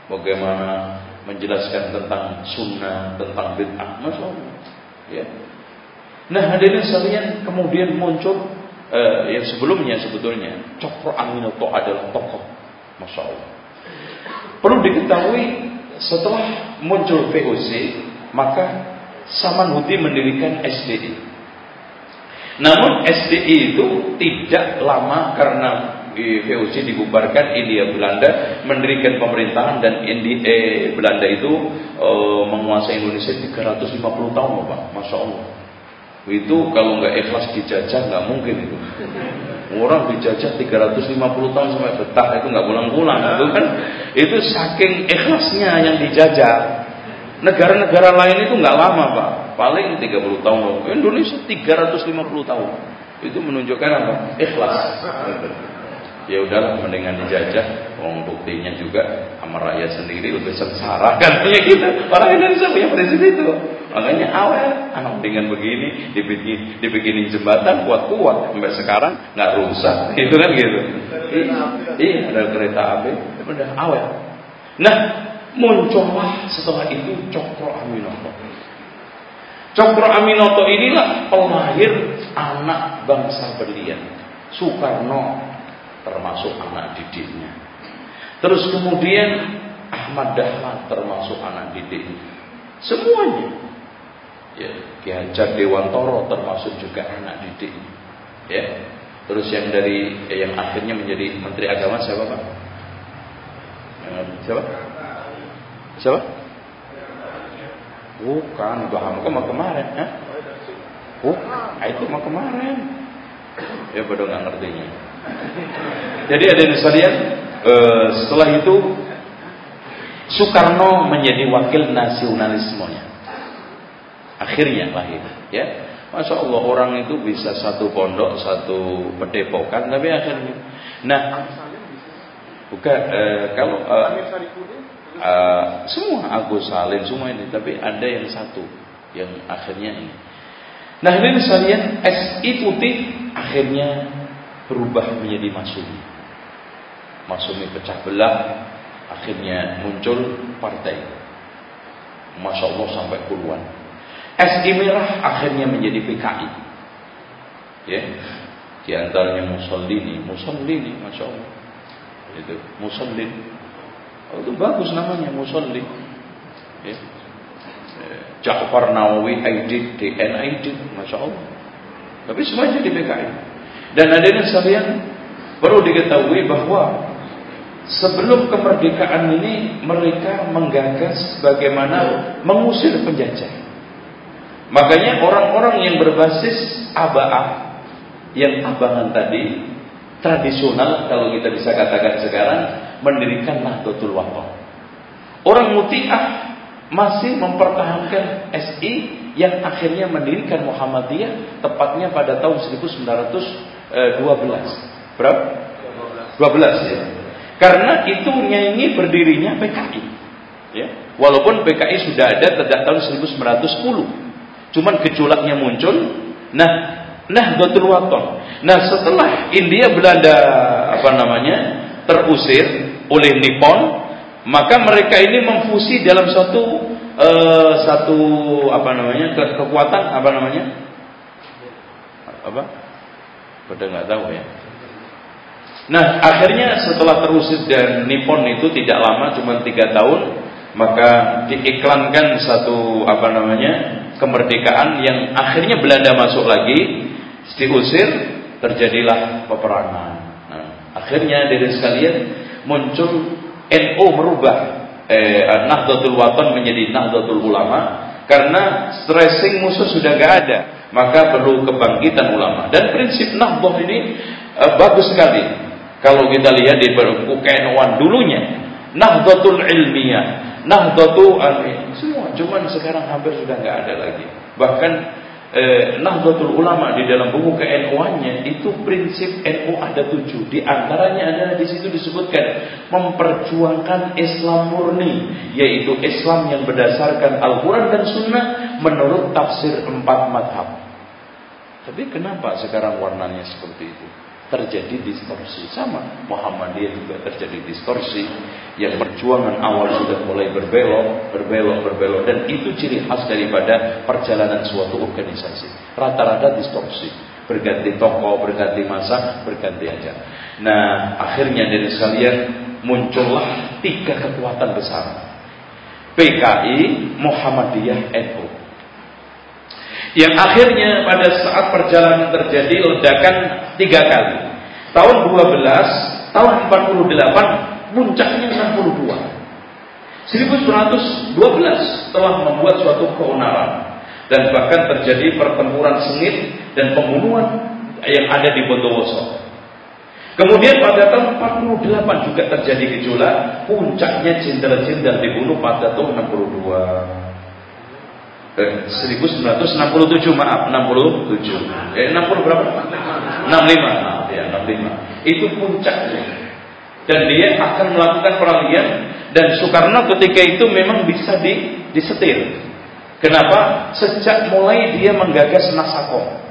bagaimana menjelaskan tentang sunnah, tentang bid'ah, masya. Ya. Nah hadirin sekalian kemudian muncul uh, yang sebelumnya sebetulnya Cokro Aminoto adalah tokoh, masya Allah. Perlu diketahui setelah muncul VOC maka Saman Hudi mendirikan SDI. Namun SDI itu tidak lama karena VOC dibubarkan India Belanda mendirikan pemerintahan dan India, eh, Belanda itu eh, menguasai Indonesia 350 tahun Pak Masya Allah. Itu kalau nggak ikhlas dijajah nggak mungkin itu. Orang dijajah 350 tahun sampai betah itu nggak pulang-pulang itu kan? Itu saking ikhlasnya yang dijajah. Negara-negara lain itu nggak lama pak. Paling 30 tahun. Indonesia 350 tahun. Itu menunjukkan apa? Ikhlas ya udahlah mendingan dijajah. Wong buktinya juga sama rakyat sendiri lebih sengsara. Kan punya kita orang Indonesia punya prinsip itu. Makanya awal ah, dengan begini dibikin dibikinin jembatan kuat-kuat. Sampai sekarang nggak rusak. Itu kan gitu? Iya ada kereta api udah awal nah muncullah setelah itu Cokro Aminoto. Cokro Aminoto inilah pelahir anak bangsa berlian. Soekarno termasuk anak didiknya. Terus kemudian Ahmad Dahlan termasuk anak didiknya. Semuanya. Ya, Ki Hajar Dewantoro termasuk juga anak didiknya. Ya. Terus yang dari eh, yang akhirnya menjadi Menteri Agama siapa Pak? Siapa? Siapa? Bukan, Baham kok kemarin, Hah? Oh, itu mah kemarin. Ya bodoh nggak ngertinya. Jadi ada yang sekalian, eh, setelah itu Soekarno menjadi wakil nasionalismenya. Akhirnya lahir, ya. Masya Allah orang itu bisa satu pondok, satu pedepokan, tapi akhirnya, nah, bukan uh, kalau uh, uh, semua Agus Salim semua ini, tapi ada yang satu yang akhirnya ini. Nah ini sekalian SI putih akhirnya berubah menjadi Masumi. Masumi pecah belah, akhirnya muncul partai. Masya Allah sampai puluhan. SI Merah akhirnya menjadi PKI. Ya, di antaranya Mussolini, Mussolini, Masya Allah. Itu Mussolin. Oh, itu bagus namanya Mussolini. Ya. Ja'far Nawawi Aidid, DN Aidid, Masya Allah. Tapi semuanya di PKI. Dan adanya sekalian perlu diketahui bahwa sebelum kemerdekaan ini mereka menggagas bagaimana mengusir penjajah. Makanya orang-orang yang berbasis abah yang abangan tadi tradisional kalau kita bisa katakan sekarang mendirikan Nahdlatul Wathon. Orang Muti'ah masih mempertahankan SI yang akhirnya mendirikan Muhammadiyah tepatnya pada tahun 1900 12. Eh, Berapa? 12 ya. Karena itu nyanyi berdirinya PKI. Ya. Walaupun PKI sudah ada sejak tahun 1910. Cuman gejolaknya muncul. Nah, nah Nahdlatul Wathon. Nah, setelah India Belanda apa namanya? terusir oleh Nippon, maka mereka ini memfusi dalam satu uh, satu apa namanya? Ke kekuatan apa namanya? Apa? Pada nggak tahu ya. Nah, akhirnya setelah terusir dan Nippon itu tidak lama, cuma tiga tahun, maka diiklankan satu apa namanya kemerdekaan yang akhirnya Belanda masuk lagi, diusir, terjadilah peperangan. Nah, akhirnya dari sekalian muncul NU merubah eh, Nahdlatul Wathon menjadi Nahdlatul Ulama karena stressing musuh sudah gak ada maka perlu kebangkitan ulama. Dan prinsip Nahdoh ini e, bagus sekali. Kalau kita lihat di buku kenuan dulunya, Nahdlatul Ilmiah, Nahdlatul semua. Cuman sekarang hampir sudah nggak ada lagi. Bahkan eh, Nahdlatul Ulama di dalam buku KNU-nya itu prinsip NU ada tujuh. Di antaranya adalah di situ disebutkan memperjuangkan Islam murni, yaitu Islam yang berdasarkan Al-Quran dan Sunnah menurut tafsir empat madhab. Tapi kenapa sekarang warnanya seperti itu? Terjadi distorsi sama Muhammadiyah juga terjadi distorsi yang perjuangan awal sudah mulai berbelok, berbelok, berbelok dan itu ciri khas daripada perjalanan suatu organisasi. Rata-rata distorsi, berganti tokoh, berganti masa, berganti aja. Nah, akhirnya dari sekalian muncullah tiga kekuatan besar. PKI, Muhammadiyah, NU. Yang akhirnya pada saat perjalanan terjadi ledakan tiga kali. Tahun 12, tahun 48, puncaknya 62. 1912 telah membuat suatu keonaran dan bahkan terjadi pertempuran sengit dan pembunuhan yang ada di Bondowoso. Kemudian pada tahun 48 juga terjadi gejolak, puncaknya jenderal-jenderal dibunuh pada tahun 62. Eh, 1967 maaf 67 eh 60 berapa? 65 maaf ya 65 itu puncaknya dan dia akan melakukan peralihan dan Soekarno ketika itu memang bisa di, disetir. Kenapa? Sejak mulai dia menggagas Nasakom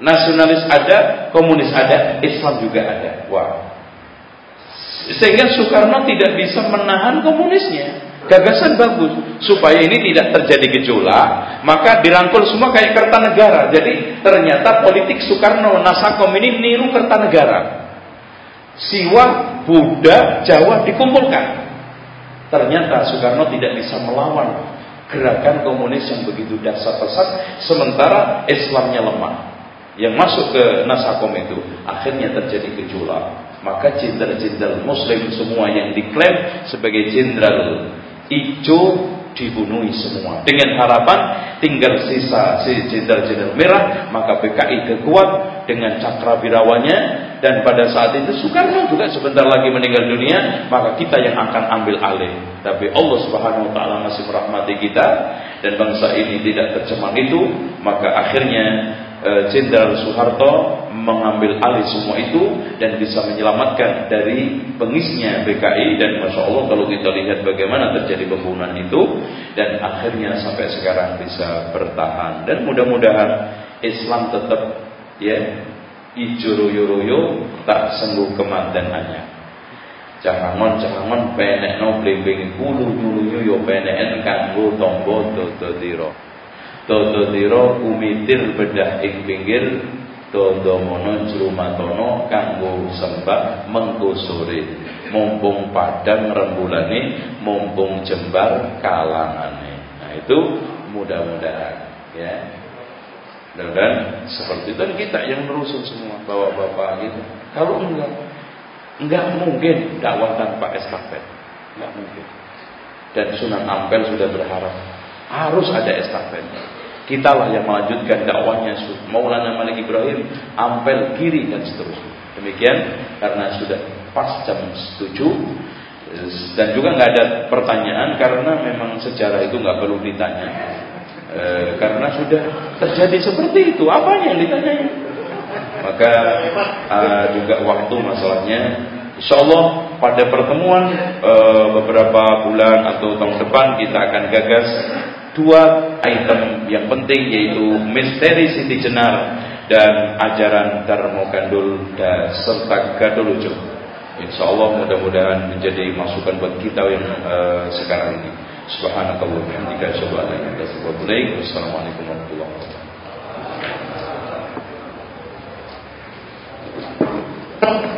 Nasionalis ada, komunis ada, Islam juga ada. Wah. Sehingga Soekarno tidak bisa menahan komunisnya. Gagasan bagus supaya ini tidak terjadi gejolak, maka dirangkul semua kayak Kertanegara. Jadi ternyata politik Soekarno Nasakom ini niru Kertanegara. Siwa, Buddha, Jawa dikumpulkan. Ternyata Soekarno tidak bisa melawan gerakan komunis yang begitu dasar pesat sementara Islamnya lemah yang masuk ke Nasakom itu akhirnya terjadi gejolak maka jenderal-jenderal muslim semua yang diklaim sebagai jenderal hijau dibunuhi semua. Dengan harapan tinggal sisa si jenderal-jenderal merah maka PKI kekuat dengan cakrabirawanya dan pada saat itu Soekarno juga sebentar lagi meninggal dunia maka kita yang akan ambil alih. Tapi Allah Subhanahu wa taala masih merahmati kita dan bangsa ini tidak tercemar itu maka akhirnya Jenderal Soeharto mengambil alih semua itu dan bisa menyelamatkan dari pengisnya PKI dan masya Allah kalau kita lihat bagaimana terjadi pembunuhan itu dan akhirnya sampai sekarang bisa bertahan. Dan mudah-mudahan Islam tetap ya ijo royo royo tak sembuh kematian hanya jangan jangan penek no blimbing bulu bulu yo penek kanggo tombo dodo tiro kumitir bedah ing pinggir Dondo mono jrumatono kanggo sembah mengko sore mumpung padang rembulane mumpung jembar kalangane. Nah itu mudah-mudahan ya. Dan seperti itu kita yang merusun semua bawa bapak gitu. Kalau enggak enggak mungkin dakwah tanpa estafet enggak mungkin. Dan Sunan Ampel sudah berharap harus ada estafet kita lah yang melanjutkan dakwahnya Maulana Malik Ibrahim, Ampel kiri dan seterusnya. Demikian karena sudah pas jam 7 dan juga nggak ada pertanyaan karena memang sejarah itu nggak perlu ditanya. E, karena sudah terjadi seperti itu. Apa yang ditanya maka e, juga waktu masalahnya. Insya Allah pada pertemuan e, beberapa bulan atau tahun depan kita akan gagas dua item yang penting yaitu misteri Siti Jenar dan ajaran termokandul dan serta gadolujo. Insya Allah mudah-mudahan menjadi masukan buat kita yang uh, sekarang ini. Subhanakallah bihamdika asyhadu an la ilaha illa Wassalamualaikum warahmatullahi wabarakatuh.